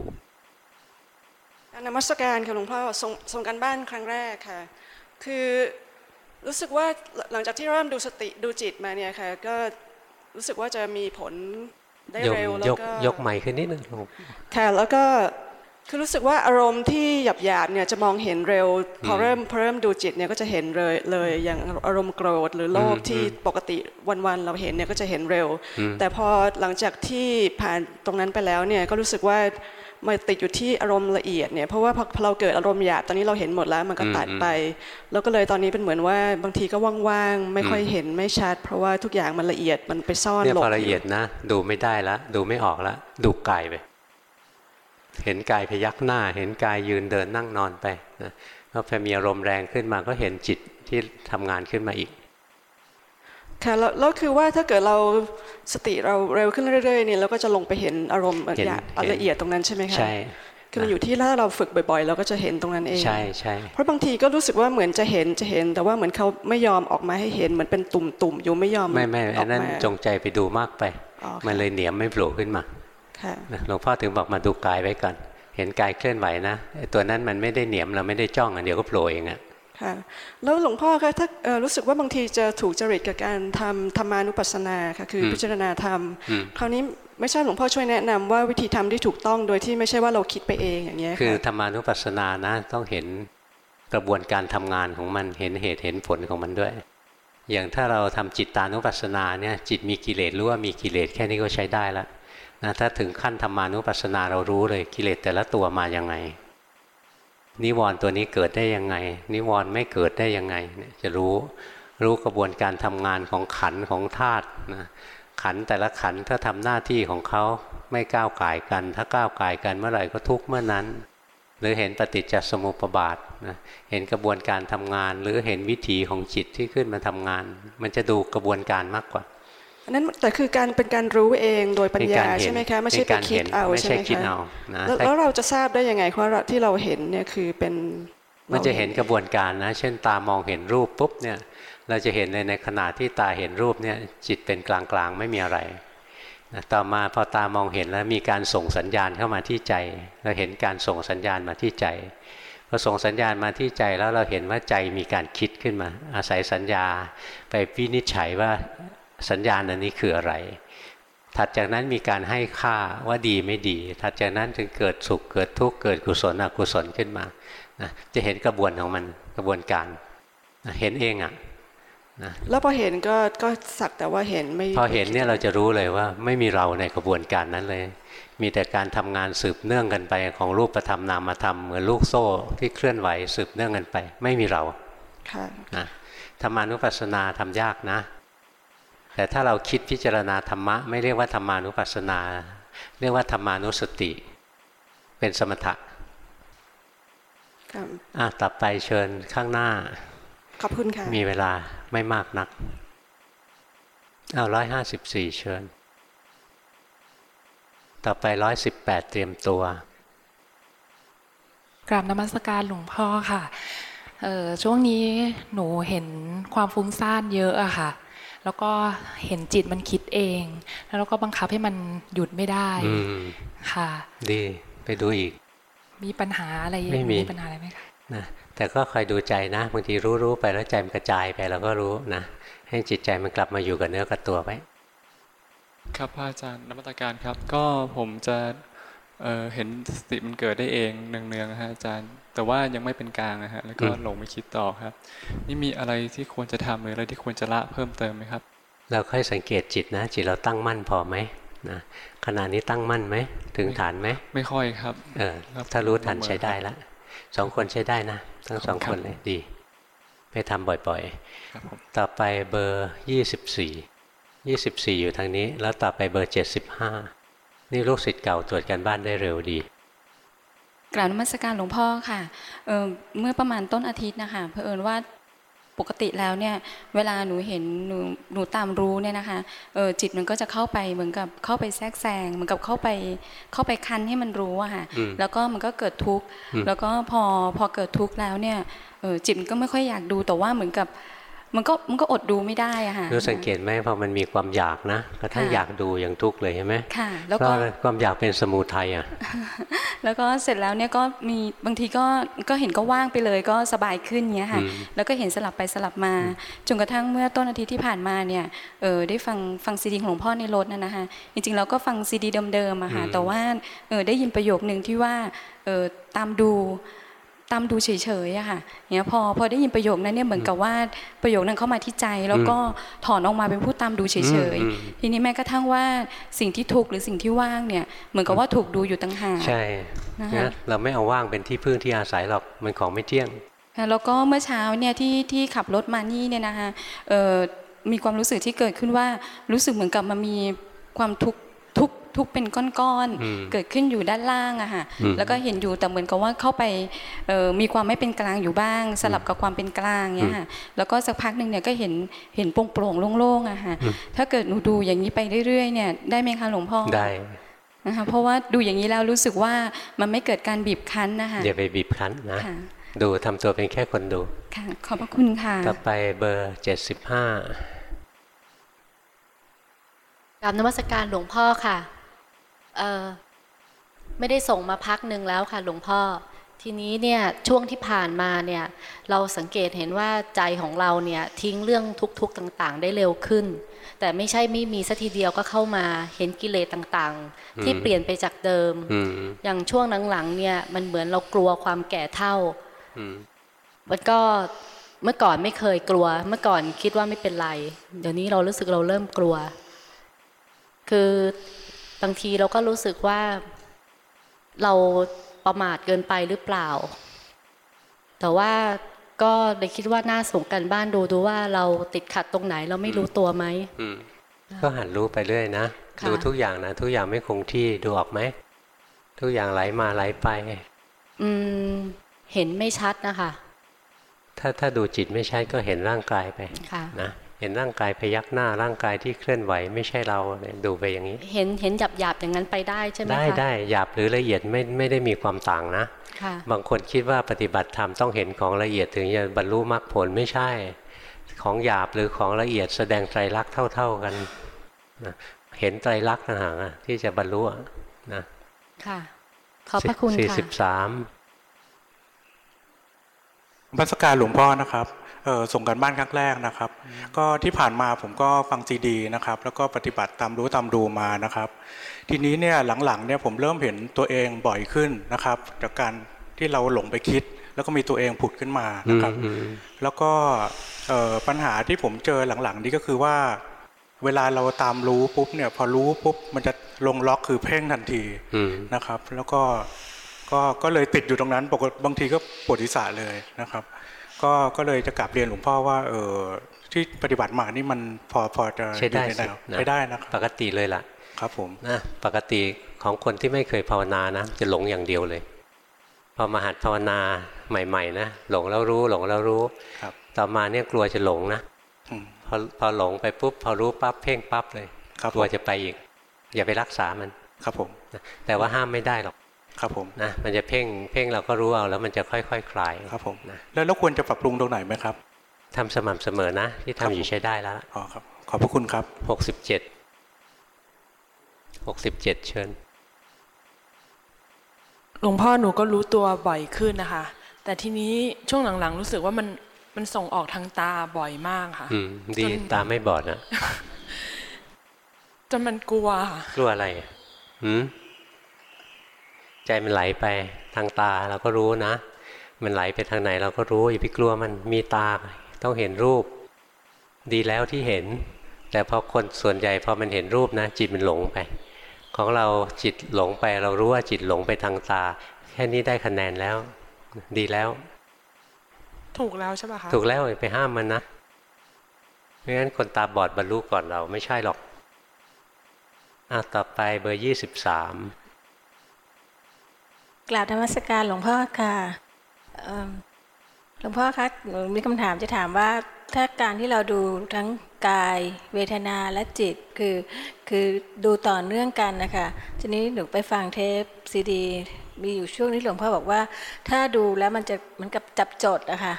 Q: นมัสการค่ะหลวงพ่อส่งส่งกันบ้านครั้งแรกค่ะ คือรู้สึกว่าหลังจากที่เริ่มดูสติดูจิตมาเนี่ยค่ะ ก็รู้สึกว่าจะมีผลได้เร็วแล้
A: ยวก
Q: ก็
A: ยกใหม่ขึ้นนิดนึง
Q: ค่ะแล้วก็คือรู้สึกว่าอารมณ์ที่หยาบหยาบๆเนี่ยจะมองเห็นเร็ว พอเริ่มพอเริ่มดูจิตเนี่ยก็จะเห็นเลยเลยอย่างอารมณ์โกรธหรือโลภที่ปกติวันๆเราเห็นเนี่ยก็จะเห็นเร็ว แต่พอหลังจากที่ผ่านตรงนั้นไปแล้วเนี่ยก็รู้สึกว่า มาติดอยู่ที่อารมณ์ละเอียดเนี่ยเพราะว่าพอเราเกิดอารมณ์หยาบตอนนี้เราเห็นหมดแล้วมันก็ตัดไป แล้วก็เลยตอนนี้เป็นเหมือนว่าบางทีก็ว่างๆไม่ค่อยเห็นไม่ชัด เพราะว่าทุกอย่างมันละเอียดมันไปซ่อน
A: เนี่ย
Q: หลบ
A: พอละเอียดนะ ดูไม่ได้ละ ดูไม่ออกละดูกายไปเห็นกายพยักหน้า เห็นกายยืนเดินนั่งนอนไปนะพอพอมีอารมณ์แรงขึ้นมาก็เห็นจิตที่ทำงานขึ้นมาอีก
Q: ค่ะแล้วแล้วคือว่าถ้าเกิดเราสติเราเร็วขึ้นเรื่อยๆเนี่ยเราก็จะลงไปเห็นอารมณ์
A: เห็น
Q: หยาบ
A: เห็น
Q: ละเอียดตรงนั้นใช่ไหมคะ
A: ใช่
Q: คือมันอยู่ที่ถ้าเราฝึกบ่อยๆ เราก็จะเห็นตรงนั้นเอง
A: ใช่ใช่
Q: เพราะบางทีก็รู้สึกว่าเหมือนจะเห็นจะเห็น แต่ว่าเหมือนเขาไม่ยอมออกมาให้เห็นเหมือนเป็นตุ่มๆอยู่ไม่ยอม
A: ไม่ไม่
Q: อ
A: อั
Q: อนก
A: นั้น
Q: มา
A: จงใจไปดูมากไป
Q: อ๋อค่ะ
A: มันเลยเหนียมไม่โผล่ขึ้นมา
Q: ค่ะ
A: นะหลวงพ่อถึงบอกมาดูกายไว้ก่อนเห็นกายเคลื่อนไหวนะไอ้ตัวนั้นมันไม่ได้เหนียมเราไม่ได้จ้องอะเดี๋ยวก็โผล่เองอะ
Q: ค่ะแล้วหลวงพ่อคะถ้าเอ่อรู้สึกว่าบางทีจะถูกจริตกับการทำธรรมานุปัสสนาค่ะคืออ
A: ม
Q: พิจารณาธรรม
A: อืม
Q: คราวนี้ไม่ทราบหลวงพ่อช่วยแนะนำว่าวิธีทำที่ถูกต้องโดยที่ไม่ใช่ว่าเราคิดไปเองอย่างเงี้ย
A: คือ
Q: ค่ะ
A: ธรรมานุปัสสนานะต้องเห็นกระบวนการทำงานของมันเห็นเหตุเห็นผลของมันด้วย อย่างถ้าเราทำจิตตานุปัสสนาเนี่ยจิตมีกิเลสรู้ว่ามีกิเลสแค่นี้ก็ใช้ได้แล้วนะถ้าถึงขั้นธรรมานุปัสสนาเรารู้เลยกิเลสแต่ละตัวมายังไง นิวรณ์ตัวนี้เกิดได้ยังไง นิวรณ์ไม่เกิดได้ยังไงเนี่ยจะรู้รู้กระบวนการทำงานของขันของธาตุนะขันแต่ละขันถ้าทำหน้าที่ของเขาไม่ก้าวไก่กัน ถ้าก้าวไก่กันเมื่อไหร่ก็ทุกเมื่อนั้น หรือเห็นปฏิจจสมุปบาทนะเห็นกระบวนการทำงาน หรือเห็นวิถีของจิตที่ขึ้นมาทำงาน มันจะดูกระบวนการมากกว่า
Q: นนั้นแต่คือการเป็นการรู้เองโดยปัญ
A: เป็น
Q: ญา
A: การเห็น
Q: ใช่ไหมคะไม่ใช่
A: เป็น
Q: ไป
A: การ
Q: คิด
A: เห็น
Q: เอา
A: ไม่
Q: ใช่
A: ใช่
Q: ไหม
A: คิด
Q: คะ
A: เอานะ
Q: แล้ว
A: ถ้า
Q: แล้วเราจะทราบได้ยังไงว่าที่เราเห็นเนี่ยคือเป็น
A: มันจะเห็นกระบวนการนะ เช่นตามองเห็นรูปปุ๊บเนี่ยเราจะเห็นในในขณะที่ตาเห็นรูปเนี่ยจิตเป็นกลางกลางๆไม่มีอะไรนะต่อมาพอตามองเห็นแล้วมีการส่งสัญญาณเข้ามาที่ใจ เราเห็นการส่งสัญญาณมาที่ใจพอส่งสัญญาณมาที่ใจแล้วเราเห็นว่าใจมีการคิดขึ้นมา อาศัยสัญญาไปวินิจฉัยว่า สัญญาณอันนี้คืออะไร ถัดจากนั้นมีการให้ค่าว่าดีไม่ดี ถัดจากนั้นถึงเกิดสุขเกิดทุกข์เกิดกุศลอกุศลขึ้นมานะจะเห็นกระบวนของมันกระบวนการนะเห็นเองอะ่ะนะ
Q: แล้วพอเห็นก็ก็สักแต่ว่าเห็นไม่
A: พอเห็นเนี่ยเราจะรู้เลยว่าไม่มีเราในกระบวนการนั้นเลย มีแต่การทำงานสืบเนื่องกันไปของรูปธรรมนามธรรมเหมือนลูกโซ่ที่เคลื่อนไหวสืบเนื่องกันไป ไม่มีเรา
Q: ค่ะ
A: นะธรรมานุปัสสนาทำยากนะ แต่ถ้าเราคิดพิจารณาธรรมะ ไม่เรียกว่าธรรมานุปัสสนา เรียกว่าธรรมานุสติ เป็นสมถะ
Q: ครับ
A: อะต่อไปเชิญข้างหน้า
Q: ขอบคุณค่ะ
A: มีเวลาไม่มากนัก เอาร้อยห้าสิบสี่เชิญ ต่อไปร้อยสิบแปดเตรียมตัว
R: กราบนมัสการหลวงพ่อค่ะเอ่อช่วงนี้หนูเห็นความฟุ้งซ่านเยอะอะค่ะ แล้วก็เห็นจิตมันคิดเอง แล้วก็บังคับให้มันหยุดไม่ได้
A: อืม
R: ค่ะ
A: ดีไปดูอีก
R: มีปัญหาอะไร
A: ไม่มี
R: ปัญหาอะไรไหมคะ
A: นะแต่ก็คอยดูใจนะบางทีรู้รู้ไปแล้วใจมันกระจายไปเราก็รู้นะให้จิตใจมันกลับมาอยู่กับเนื้อกับตัวไว้
H: ครับพระอาจารย์นมัตการครับ ก็ผมจะ เอ่อเห็นสติมันเกิดได้เองเนืองๆนะฮะอาจารย์ แต่ว่ายังไม่เป็นกลางนะฮะแล้วก็
A: อืม
H: หลงไปคิดต่อครับ นี่มีอะไรที่ควรจะทำหรืออะไรที่ควรจะละเพิ่มเติมไหมครับ
A: เราค่อยสังเกตจิตนะ จิตเราตั้งมั่นพอไหมนะขณะนี้ตั้งมั่นไหมถึงฐานไหม
H: ไม่ค่อยครับ
A: เออ
H: ครับ
A: ถ้ารู้ทัน
H: ผม
A: ใช้ได้ละสองคนใช้ได้นะทั้งสอง
H: ครั
A: ค
H: บ
A: นเลยดี ไปทำบ่อย
H: ครับผม
A: ๆต่อไปเบอร์ยี่สิบสี่ยี่สิบสี่อยู่ทางนี้ แล้วต่อไปเบอร์เจ็ดสิบห้า นี่ลูกศิษย์เก่าตรวจการบ้านได้เร็วดี
L: กราบนมัสการหลวงพ่อค่ะเอ่อเมื่อประมาณต้นอาทิตย์นะคะเผอิญว่า
S: ปกติแล้วเนี่ยเวลาหนูเห็นหนูหนูตามรู้เนี่ยนะคะเออจิตมันก็จะเข้าไปเหมือนกับเข้าไปแทรกแซงเหมือนกับเข้าไปเข้าไปคันให้มันรู้อะค่ะ
A: อืม
S: แล้วก็มันก็เกิดทุกข์
A: อืม
S: แล้วก็พอพอเกิดทุกข์แล้วเนี่ยเออจิตมันก็ไม่ค่อยอยากดูแต่ว่าเหมือนกับ มันก็มันก็อดดูไม่ได้อะค่ะ
A: รู้สังเกตไหมพอมันมีความอยากนะกระทั่ง
S: ค่ะ
A: อยากดูอย่างทุกข์เลยใช่ไหม
S: ค่ะ แล้ว
A: เพ
S: ก็
A: ราะความอยากเป็นสมุทัยอะ
S: แล้วก็เสร็จแล้วเนี่ยก็มีบางทีก็ก็เห็นก็ว่างไปเลยก็สบายขึ้นเงี้ยค่ะ
A: อืม
S: แล้วก็เห็นสลับไปสลับมาจนกระทั่งเมื่อต้นอาทิตย์ที่ผ่านมาเนี่ยเออได้ฟังฟังซีดีของหลวงพ่อในรถนะนะคะจริงๆเราก็ฟังซีดีเดิมๆอะค่ะแต่ว่าเออได้ยินประโยคหนึ่งที่ว่าเออตามดู ตามดูเฉยๆอะค่ะเนี่ยพอพอได้ยินประโยคนั้นเนี่ยเหมือนกับว่าประโยคนั้นเข้ามาที่ใจ แล้วก็ถอนออกมาเป็นผู้ตามดูเฉย
A: อืม
S: ๆทีนี้แม้กระทั่งว่าสิ่งที่ทุกข์หรือสิ่งที่ว่างเนี่ยเหมือนกับว่าถูกดูอยู่ต่างหาก
A: ใช่
S: นะคะ
A: นะเราไม่เอาว่างเป็นที่พึ่งที่อาศัยหรอกมันของไม่เที่ยง
S: ค่ะแล้วก็เมื่อเช้าเนี่ยที่ที่ขับรถมานี่เนี่ยนะคะเอ่อมีความรู้สึกที่เกิดขึ้นว่ารู้สึกเหมือนกับมันมีความทุกข์ ทุกข์ทุกข์เป็นก้อน
A: อืม
S: ๆเกิดขึ้นอยู่ด้านล่างอะค่ะ
A: อืม
S: แล้วก็เห็นอยู่แต่เหมือนกับว่าเข้าไปเอ่อมีความไม่เป็นกลางอยู่บ้าง สลับกับความเป็นกลางเนี่ยค่ะ แล้วก็สักพักหนึ่งเนี่ยก็เห็นเห็นโปร่งๆโล่งๆอะค่ะ
A: อืม
S: ถ้าเกิดหนูดูอย่างนี้ไปเรื่อยๆเนี่ยได้ไหมคะหลวงพ่อ
A: ได้
S: นะคะเพราะว่าดูอย่างนี้แล้วรู้สึกว่ามันไม่เกิดการบีบคั้นนะคะ
A: อย่าไปบีบคั้นนะ
S: ค่ะ
A: ดูทำตัวเป็นแค่คนดู
S: ค่ะ ขอบพระคุณค่ะ
A: ต่อไปเบอร์เจ็ดสิบห้า
T: กราบนมัสการหลวงพ่อค่ะ เออไม่ได้ส่งมาพักหนึ่งแล้วค่ะ หลวงพ่อ ทีนี้เนี่ยช่วงที่ผ่านมาเนี่ย เราสังเกตเห็นว่าใจของเราเนี่ยทิ้งเรื่องทุกข์ๆต่างๆ ได้เร็วขึ้น แต่ไม่ใช่ไม่มีสัทีเดียวก็เข้ามาเห็นกิเลสต่างๆ ที่เปลี่ยนไปจากเดิม
A: อืม
T: อย่างช่วงหลังๆเนี่ยมันเหมือนเรากลัวความแก่เท่า
A: อืม
T: มันก็เมื่อก่อนไม่เคยกลัว เมื่อก่อนคิดว่าไม่เป็นไร เดี๋ยวนี้เรารู้สึกเราเริ่มกลัว คือบางทีเราก็รู้สึกว่าเราประมาทเกินไปหรือเปล่า แต่ว่าก็เลยคิดว่าน่าส่งกันบ้านดูดูว่าเราติดขัดตรงไหนเราไม่รู้ตัวไหม
A: อืมก็หันรู้ไปเรื่อยนะ
T: ค่ะ
A: ดูทุกอย่างนะ ทุกอย่างไม่คงที่ดูออกไหม ทุกอย่างไหลมาไหลไป
T: อืม เห็นไม่ชัดนะคะ
A: ถ้าถ้าดูจิตไม่ใช่ก็เห็นร่างกายไป
T: ค่ะ
A: นะ เห็นร่างกายพยักหน้าร่างกายที่เคลื่อนไหวไม่ใช่เราเนี่ยดูไปอย่างนี้
T: เห็นเห็นหยาบหยาบๆอย่างนั้นไปได้ใช่ไหมคะ
A: ได้ได้หยาบหรือละเอียดไม่ไม่ได้มีความต่างนะ
T: ค่ะ
A: บางคนคิดว่าปฏิบัติธรรมต้องเห็นของละเอียดถึงจะบรรลุมรรคผลไม่ใช่ ของหยาบหรือของละเอียดแสดงไตรลักษณ์เท่า ๆกันนะเห็นไตรลักษณ์ต่างหากอะที่จะบรรลุอะนะ
T: ค่ะขอบพระคุณ
A: สี่
T: ค่ะ
A: สิบสาม
U: พัสการหลวงพ่อนะครับเอ่อ ส่งกันบ้านครั้งแรกนะครับ ก็ที่ผ่านมาผมก็ฟังซีดีนะครับ แล้วก็ปฏิบัติตามรู้ตามดูมานะครับ ทีนี้เนี่ยหลังๆเนี่ยผมเริ่มเห็นตัวเองบ่อยขึ้นนะครับ จากการที่เราหลงไปคิด แล้วก็มีตัวเองผุดขึ้นมานะครับ
A: อืมอืม
U: แล้วก็เอ่อปัญหาที่ผมเจอหลังๆ นี้ก็คือว่า เวลาเราตามรู้ปุ๊บเนี่ยพอรู้ปุ๊บมันจะลงล็อกคือเพ่งทันที
A: อืม
U: นะครับ แล้วก็ก็ก็เลยติดอยู่ตรงนั้นปกติบางทีก็ปวดศีรษะเลยนะครับ ก็ก็เลยจะกลับเรียนหลวงพ่อว่า เออที่ปฏิบัติมานี่มันพอพอจะ
A: ใช้ได้
U: อยู่ใน
A: สิ
U: แนว
A: นะ
U: ใช้ได้นะครับ
A: ปกติเลยล่ะ
U: ครับผม
A: นะปกติของคนที่ไม่เคยภาวนานะจะหลงอย่างเดียวเลยพอมาหัดภาวนาใหม่ ๆ นะหลงแล้วรู้หลงแล้วรู้
U: ครับ
A: ต่อมาเนี่ยกลัวจะหลงนะ
U: อืม
A: พอพอหลงไปปุ๊บพอรู้ปั๊บเพ่งปั๊บเลย
U: ครับ
A: กลัวจะไปอีก อย่าไปรักษามัน
U: ครับผม
A: นะแต่ว่าห้ามไม่ได้หรอก
U: ครับผม
A: นะมันจะเพ่งเพ่งเราก็รู้เอาแล้วมันจะค่อยๆคคลาย
U: ครับผม
A: นะ
U: แล้วเราควรจะปรับปรุงตรงไหนไหมครับ
A: ทำสม่ำเสมอนะ ที่ทำอยู่ใช้ได้แล้ว
U: อ๋อครับ ขอบพระคุณครับ
A: หกสิบเจ็ดหกสิบเจ็ดเชิญ
V: หลวงพ่อหนูก็รู้ตัวบ่อยขึ้นนะคะ แต่ทีนี้ช่วงหลังๆ รู้สึกว่ามันมันส่งออกทางตาบ่อยมากค่ะ
A: อืมดี
V: จน
A: ตาไม่บอดนะ
V: จนมันกลัวค่ะ
A: กลัวอะไรอะหืม ใจมันไหลไปทางตาเราก็รู้นะ มันไหลไปทางไหนเราก็รู้อย่าไปกลัวมันมีตาต้องเห็นรูป ดีแล้วที่เห็น แต่พอคนส่วนใหญ่พอมันเห็นรูปนะ จิตมันหลงไป ของเราจิตหลงไป เรารู้ว่าจิตหลงไปทางตา แค่นี้ได้คะแนนแล้ว ดีแล้ว
V: ถูกแล้วใช่ป่ะคะ
A: ถูกแล้วอย่าไปห้ามมันนะไม่งั้นคนตาบอดบรรลุก่อนเราไม่ใช่หรอกอะต่อไปเบอร์ยี่สิบสาม
W: กราบธรรมสการหลวงพ่อค่ะเอิ่ม
X: หลวงพ่อคะหนูมีคำถามจะถามว่า ถ้าการที่เราดูทั้งกาย เวทนาและจิตคือคือดูต่อเนื่องกันนะคะทีนี้หนูไปฟังเทปซีดี มีอยู่ช่วงนี้หลวงพ่อบอกว่า ถ้าดูแล้วมันจะเหมันกับจับจดอะค่ะ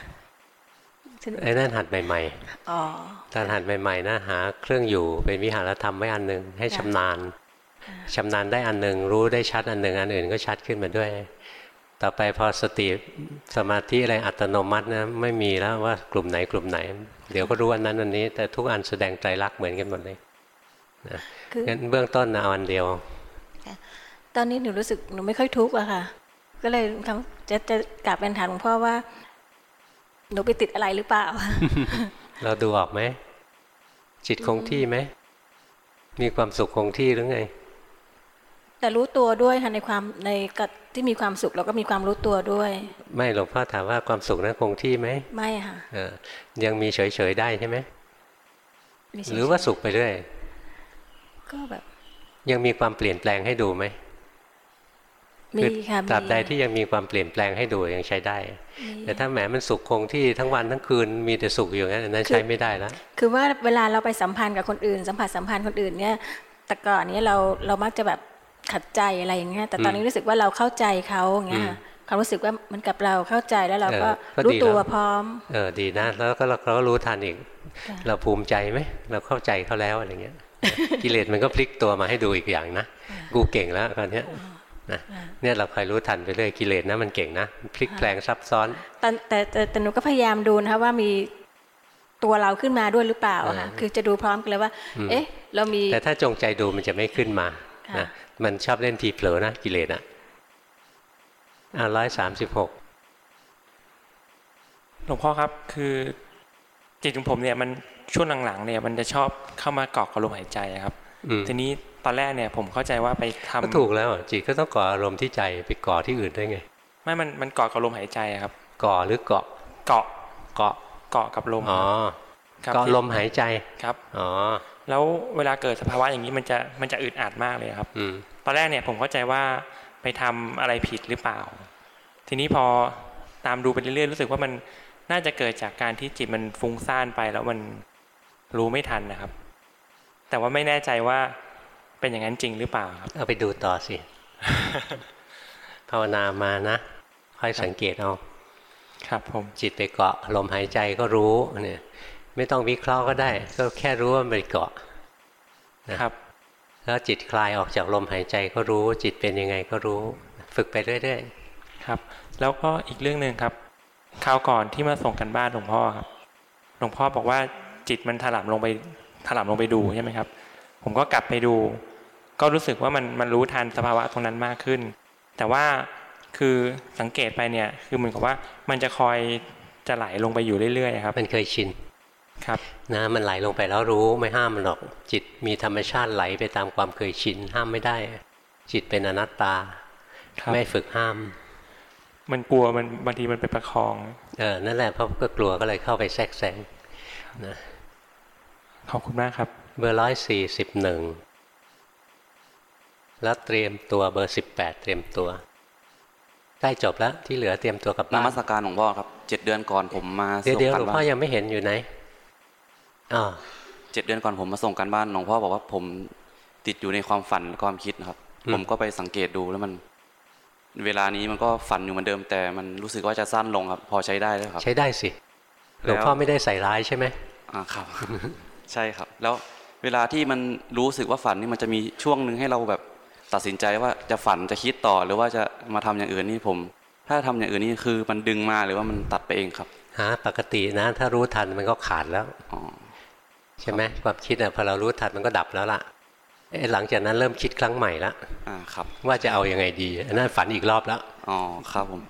A: ไอ้นั่นหัดใหม่
X: อ๋อ
A: ๆตอนหัดใหม่ๆนะหาเครื่องอยู่เป็นวิหารธรรมไว้อันหนึ่งให้ชำนาญ ชำนาญได้อันหนึ่งรู้ได้ชัดอันหนึ่งอันอื่นก็ชัดขึ้นมาด้วย ต่อไปพอสติสมาธิอะไรอัตโนมัตินะไม่มีแล้วว่ากลุ่มไหนกลุ่มไหน เดี๋ยวก็รู้อันนั้นอันนี้ แต่ทุกอันแสดงใจรักษณ์เหมือนกันหมดเลยนะ
X: คือ
A: งั้นเบื้องต้นนะเอาอันเดียว
X: ตอนนี้หนูรู้สึกหนูไม่ค่อยทุกข์อะค่ะ ก็เลยคำจะจะกลับเป็นถามหลวงพ่อว่า หนูไปติดอะไรหรือเปล่า
A: เราดูออกไหมจิตคงที่ไหมมีความสุขคงที่หรือไง
X: แต่รู้ตัวด้วยค่ะในความในกับที่มีความสุขเราก็มีความรู้ตัวด้วย
A: ไม่หลวงพ่อถามว่าความสุขนั้นคงที่ไหม
X: ไม่ค่ะ
A: เออยังมีเฉยๆได้ใช่ไหม
X: มีเฉยๆ
A: หรือว่าสุขไปเรื่อย
X: ก็แบบ
A: ยังมีความเปลี่ยนแปลงให้ดูไหม
X: มี
A: อ
X: ค่ะ
A: ตราบ
X: มี
A: ใดที่ยังมีความเปลี่ยนแปลงให้ดูยังใช้ได้
X: มี
A: แต่ถ้าแหมมันสุขคงที่ทั้งวันทั้งคืนมีแต่สุขอยู่งั้นอันนั้นใช้ไม่ได้แล้ว
X: คือว่าเวลาเราไปสัมพันธ์กับคนอื่น สัมผัสสัมพันธ์คนอื่นเนี่ยแต่ก่อนเนี้เราเรามักจะแบบ ขัดใจอะไรอย่างเงี้ยแต่ตอนนี้รู้สึกว่าเราเข้าใจเขาอย่างเงี้ยค่ะความรู้สึกว่ามันกับเราเข้าใจแล้วเราก็
A: เออก็
X: รู้
A: ดี
X: ตัว
A: แล้ว
X: พร้อม
A: เออดีนะแล้วก็เราเราก็รู้ทันอีก
X: ค่ะ
A: เราภูมิใจไหมเราเข้าใจเขาแล้วอะไรเงี้ย กิเลสมันก็พลิกตัวมาให้ดูอีกอย่างนะกูเก่งแล้วตอนเนี้ยนะเนี่ยเราคอยรู้ทันไปเรื่อยกิเลสนะมันเก่งนะพลิกแปลงซับซ้อน
X: แต่แต่แต่แต่หนูก็พยายามดูนะคะว่ามีตัวเราขึ้นมาด้วยหรือเปล่าอะค่ะ
A: เออ
X: คือจะดูพร้อมกันเลยว่า
A: อืม
X: เอ๊ะ เรามี
A: แต่ถ้าจงใจดูมันจะไม่ขึ้นมา
X: ค่ะ
A: นะมันชอบเล่นทีเผลอนะกิเลสอะอ่าร้อยสามสิบหก
Y: หลวงพ่อครับคือจิตของผมเนี่ยมันช่วงหลังๆเนี่ยมันจะชอบเข้ามาเกาะกับลมหายใจอะครับทีนี้ตอนแรกเนี่ยผมเข้าใจว่าไปทำ
A: ก็ถูกแล้วจิตก็ต้องก่ออารมณ์ที่ใจไปก่อที่อื่นได้ไง
Y: ไม่มันมันเกาะกับลมหายใจอะครับ
A: ก่อหรือเกาะ
Y: เกาะ
A: เกาะ
Y: เกาะกับลม
A: อ๋อ
Y: ครับ
A: เกาะลมหายใจ
Y: ครับ
A: อ๋อ
Y: แล้วเวลาเกิดสภาวะอย่างนี้มันจะมันจะอึดอัดมากเลยครับ
A: อืม
Y: ตอนแรกเนี่ยผมเข้าใจว่าไปทำอะไรผิดหรือเปล่า ทีนี้พอตามดูไปเรื่อยๆรู้สึกว่ามันน่าจะเกิดจากการที่จิตมันฟุ้งซ่านไปแล้วมันรู้ไม่ทันนะครับ แต่ว่าไม่แน่ใจว่าเป็นอย่างนั้นจริงหรือเปล่าครับ
A: เอาไปดูต่อสิภาวนามานะค่อยสังเกตเอา
Y: ครับผม
A: จิตไปเกาะลมหายใจก็รู้เนี่ย ไม่ต้องวิเคราะห์ก็ได้ ก็แค่รู้ว่ามันไปเกาะนะครับแล้วจิตคลายออกจากลมหายใจก็รู้จิตเป็นยังไงก็รู้ ฝึกไปเรื่อย
Y: ครับ แล้วก็อีกเรื่องหนึ่งครับคราวก่อนที่มาส่งกันบ้านหลวงพ่อครับหลวงพ่อบอกว่าจิตมันถลำลงไปถลำลงไปดูใช่ไหมครับ ผมก็กลับไปดู ก็รู้สึกว่ามันมันรู้ทันสภาวะตรงนั้นมากขึ้น แต่ว่าคือสังเกตไปเนี่ยคือเหมือนกับว่ามันจะคอยจะไหลลงไปอยู่เรื่อยๆครับ
A: ๆมันเคยชิน
Y: ครับ
A: นะมันไหลลงไปแล้วรู้ไม่ห้ามมันหรอก จิตมีธรรมชาติไหลไปตามความเคยชินห้ามไม่ได้ จิตเป็นอนัตตา
Y: ครับ
A: ไม่ฝึกห้าม
Y: มันกลัวมันบางทีมันไปประคอง
A: เออนั่นแหละเพราะก็กลัวก็เลยเข้าไปแทรกแซงนะ
Y: ขอบคุณมากครับ
A: เบอร์ร้อยสี่สิบหนึ่งแล้วเตรียมตัวเบอร์สิบแปดเตรียมตัวใกล้จบแล้วที่เหลือเตรียมตัวกลับ
W: น
A: บ้าน
W: มัสการหลวงพ่อครับเจ็ดเดือนก่อนผมมา
A: เดี๋ยว
W: ส่ง
A: เดี๋ยว
W: กั
A: หล
W: น
A: วงพ่อ
W: บ้าน
A: ยังไม่เห็นอยู่ไหนอ๋อ
W: เจ็ดเดือนก่อนผมมาส่งกันบ้านหลวงพ่อบอกว่าผมติดอยู่ในความฝันความคิดนะครับ ผมก็ไปสังเกตดูแล้วมัน เวลานี้มันก็ฝันอยู่เหมือนเดิม แต่มันรู้สึกว่าจะสั้นลงครับ พอใช้ได้แล้วครับ
A: ใช้ได้สิหลวงพ่อไม่ได้ใส่ร้ายใช่ไหม
W: อ่าครับ ใช่ครับ แล้วเวลาที่มันรู้สึกว่าฝันนี่มันจะมีช่วงหนึ่งให้เราแบบตัดสินใจว่าจะฝันจะคิดต่อหรือว่าจะมาทำอย่างอื่นนี่ผม ถ้าทำอย่างอื่นนี่คือมันดึงมาหรือว่ามันตัดไปเองครับ
A: ฮะปกตินะ ถ้ารู้ทันมันก็ขาดแล้ว ใช่ไหมความคิดอะพอเรารู้ทันมันก็ดับแล้วล่ะเอ๊ะหลังจากนั้นเริ่มคิดครั้งใหม่ละ
W: อ่าครับ
A: ว่าจะเอาอยัางไงดีอันนั้นฝันอีกรอบแล้ว
W: อ๋อครับผม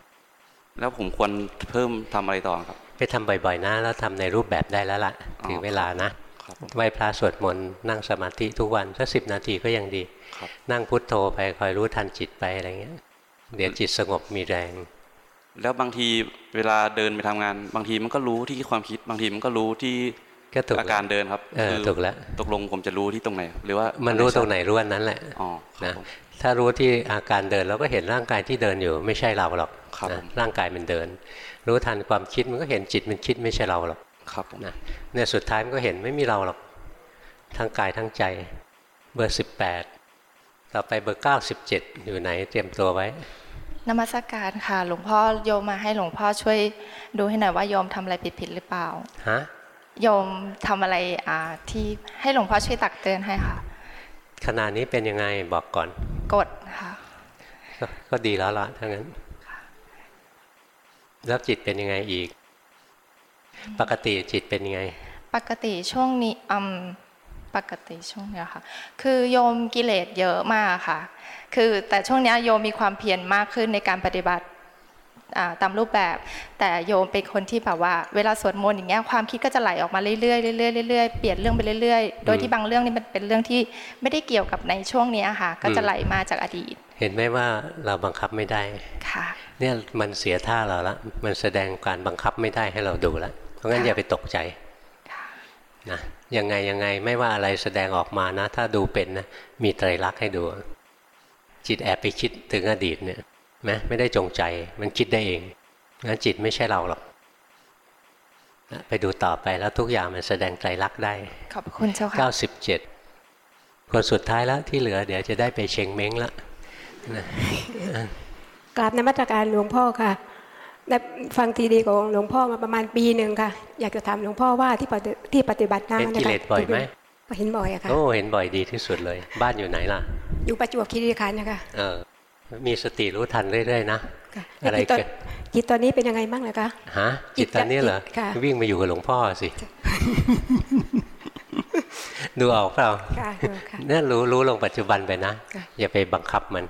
W: แล้วผมควรเพิ่มทำอะไรต่อครับ
A: ไปทำบ่อยๆนะแล้วทำในรูปแบบได้แล้วล่ะถึงเวลานะไหว้พระสวดมนต์นั่งสมาธิทุกวันสักสิบนาทีก็ยังดี นั่งพุทโธไปคอยรู้ทันจิตไปอะไรเงี้ย เดี๋ยวจิตสงบมีแรง
W: แล้วบางทีเวลาเดินไปทำงาน บางทีมันก็รู้ที่ความคิด บางทีมันก็รู้ที่
A: ก็ถูก
W: อาการเดินครับ
A: เออ
W: คือ
A: ถูกแล้ว
W: ตกลงผมจะรู้ที่ตรงไหนหรือว่า
A: มั
W: มัน
A: รู้ตรงไหนรู้อันนั้นแหละ
W: อ๋อ
A: นะถ้ารู้ที่อาการเดินเราก็เห็นร่างกายที่เดินอยู่ ไม่ใช่เราหรอกนะร่างกายมันเดิน รู้ทันความคิดมันก็เห็นจิตมันคิดไม่ใช่เราหรอก
W: ครับ
A: นะเนี่ยสุดท้ายมันก็เห็นไม่มีเราหรอกทั้งกายทั้งใจ เบอร์สิบแปดต่อไปเบอร์เก้าสิบเจ็ดอยู่ไหนเตรียมตัวไว้
J: นมัสการค่ะ หลวงพ่อโยมมาให้หลวงพ่อช่วยดูให้หน่อยว่าโยมทำอะไรผิดๆหรือเปล่า
A: ฮะ
J: โยมทำอะไรอ่าที่ให้หลวงพ่อช่วยตักเตือนให้ค่ะ
A: ขณะนี้เป็นยังไงบอกก่อน
J: กดค่ะ
A: ก็ก็ดีแล้วล่ะถ้างั้นแล้วจิตเป็นยังไงอีก ปกติจิตเป็นยังไง
J: ปกติช่วงนี้อืมปกติช่วงเนี้ยค่ะ คือโยมกิเลสเยอะมากค่ะ คือแต่ช่วงเนี้ยโยมมีความเพียรมากขึ้นในการปฏิบัติอ่า ตามรูปแบบ แต่โยมเป็นคนที่แบบว่า เวลาสวดมนต์อย่างเงี้ยความคิดก็จะไหลออกมาเรื่อยๆเรื่อยๆเรื่อยๆเปลี่ยนเรื่องไปเรื่อยๆ โดยที่บางเรื่องนี่มันเป็นเรื่องที่ไม่ได้เกี่ยวกับในช่วงเนี้ยค่ะ ก็จะไหลมาจากอดีต
A: เห็นไหมว่าเราบังคับไม่ได้
J: ค่ะ
A: เนี่ยมันเสียท่าเราละมันแสดงการบังคับไม่ได้ให้เราดูแล้วเพราะงั้นอย่าไปตกใจนะยังไงยังไงไม่ว่าอะไรแสดงออกมานะ ถ้าดูเป็นนะมีไตรลักษณ์ให้ดู จิตแอบไปคิดถึงอดีตเนี่ย ไหมไม่ได้จงใจ มันคิดได้เองงั้นจิตไม่ใช่เราหรอกนะไปดูต่อไปแล้วทุกอย่างมันแสดงไตรลักษณ์ได้
J: ขอบคุณเจ้าค่ะ
A: 97คนสุดท้ายแล้วที่เหลือ เดี๋ยวจะได้ไปเชงเม้งละนะ
X: กราบนมัสการหลวงพ่อค่ะได้ฟังทีดีของหลวงพ่อมาประมาณปีหนึ่งค่ะ อยากจะถามหลวงพ่อว่าที่ปฏิที่ปฏิบัติหน้า
A: เห็นกิเลส
X: นะคะ
A: บ่อยไหม
X: เห็นบ่อยอะค่ะ
A: โอ้เห็นบ่อยดีที่สุดเลย บ้านอยู่ไหนล่ะ
X: อยู่ประจวบคีรีขันธ์นะคะ
A: เออ มีสติรู้ทันเรื่อยๆนะ
X: ค่ะ
A: อะไร
X: แล้วจิตตอน
A: เกิด
X: จิตตอนนี้เป็นยังไงบ้างเลยคะ
A: ฮะจิตตอนนี้เหรอ
X: ค่ะ
A: วิ่งมาอยู่กับหลวงพ่อสิ ดูออกเปล่า
X: ค่ะค่ะ
A: เนี่ยรู้รู้ลงปัจจุบันไปนะ
X: ค่ะ
A: อย่าไปบังคับมัน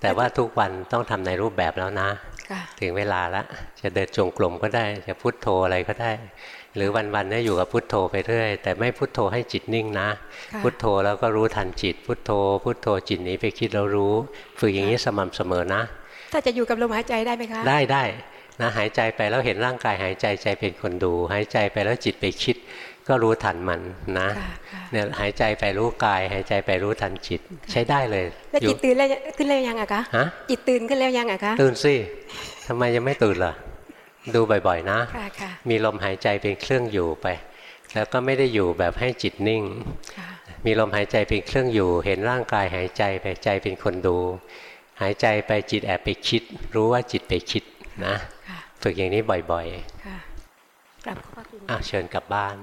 A: แต่ว่าทุกวันต้องทำในรูปแบบแล้วนะ
X: ค่ะ
A: ถึงเวลาละจะเดินจงกรมก็ได้ จะพุทโธอะไรก็ได้ หรือวันๆเนี่ยอยู่กับพุทโธไปเรื่อย แต่ไม่พุทโธให้จิตนิ่งนะ
X: ค่ะ
A: พุทโธแล้วก็รู้ทันจิต พุทโธ พุทโธจิตหนี้ไปคิดแล้วรู้ ฝึกอย่างนี้สม่ำเสมอนะ
X: ถ้าจะอยู่กับลมหายใจได้ไหมคะ
A: ได้ได้นะหายใจไปแล้วเห็นร่างกายหายใจใจเป็นคนดู หายใจไปแล้วจิตไปคิด ก็รู้ทันมันนะเนี่ยหายใจไปรู้กาย หายใจไปรู้ทันจิตใช้ได้เลย
X: แล้ว
A: อยู่
X: จิตตื่นแล้วขึ้นแล้วยังอะคะ
A: ฮะ
X: จิตตื่นขึ้นแล้วยังอะคะ
A: ตื่นสิทำไมยังไม่ตื่นล่ะ ดูบ่อยๆนะ
X: ค่ะค่ะ
A: มีลมหายใจเป็นเครื่องอยู่ไป แล้วก็ไม่ได้อยู่แบบให้จิตนิ่ง มีลมหายใจเป็นเครื่องอยู่ เห็นร่างกายหายใจไปใจเป็นคนดู หายใจไปจิตแอบไปคิด รู้ว่าจิตไปคิดนะ ฝึกอย่างนี้บ่อย
X: ค่ะกลับขอบพระคุณ
A: ๆอะเชิญกลับบ้าน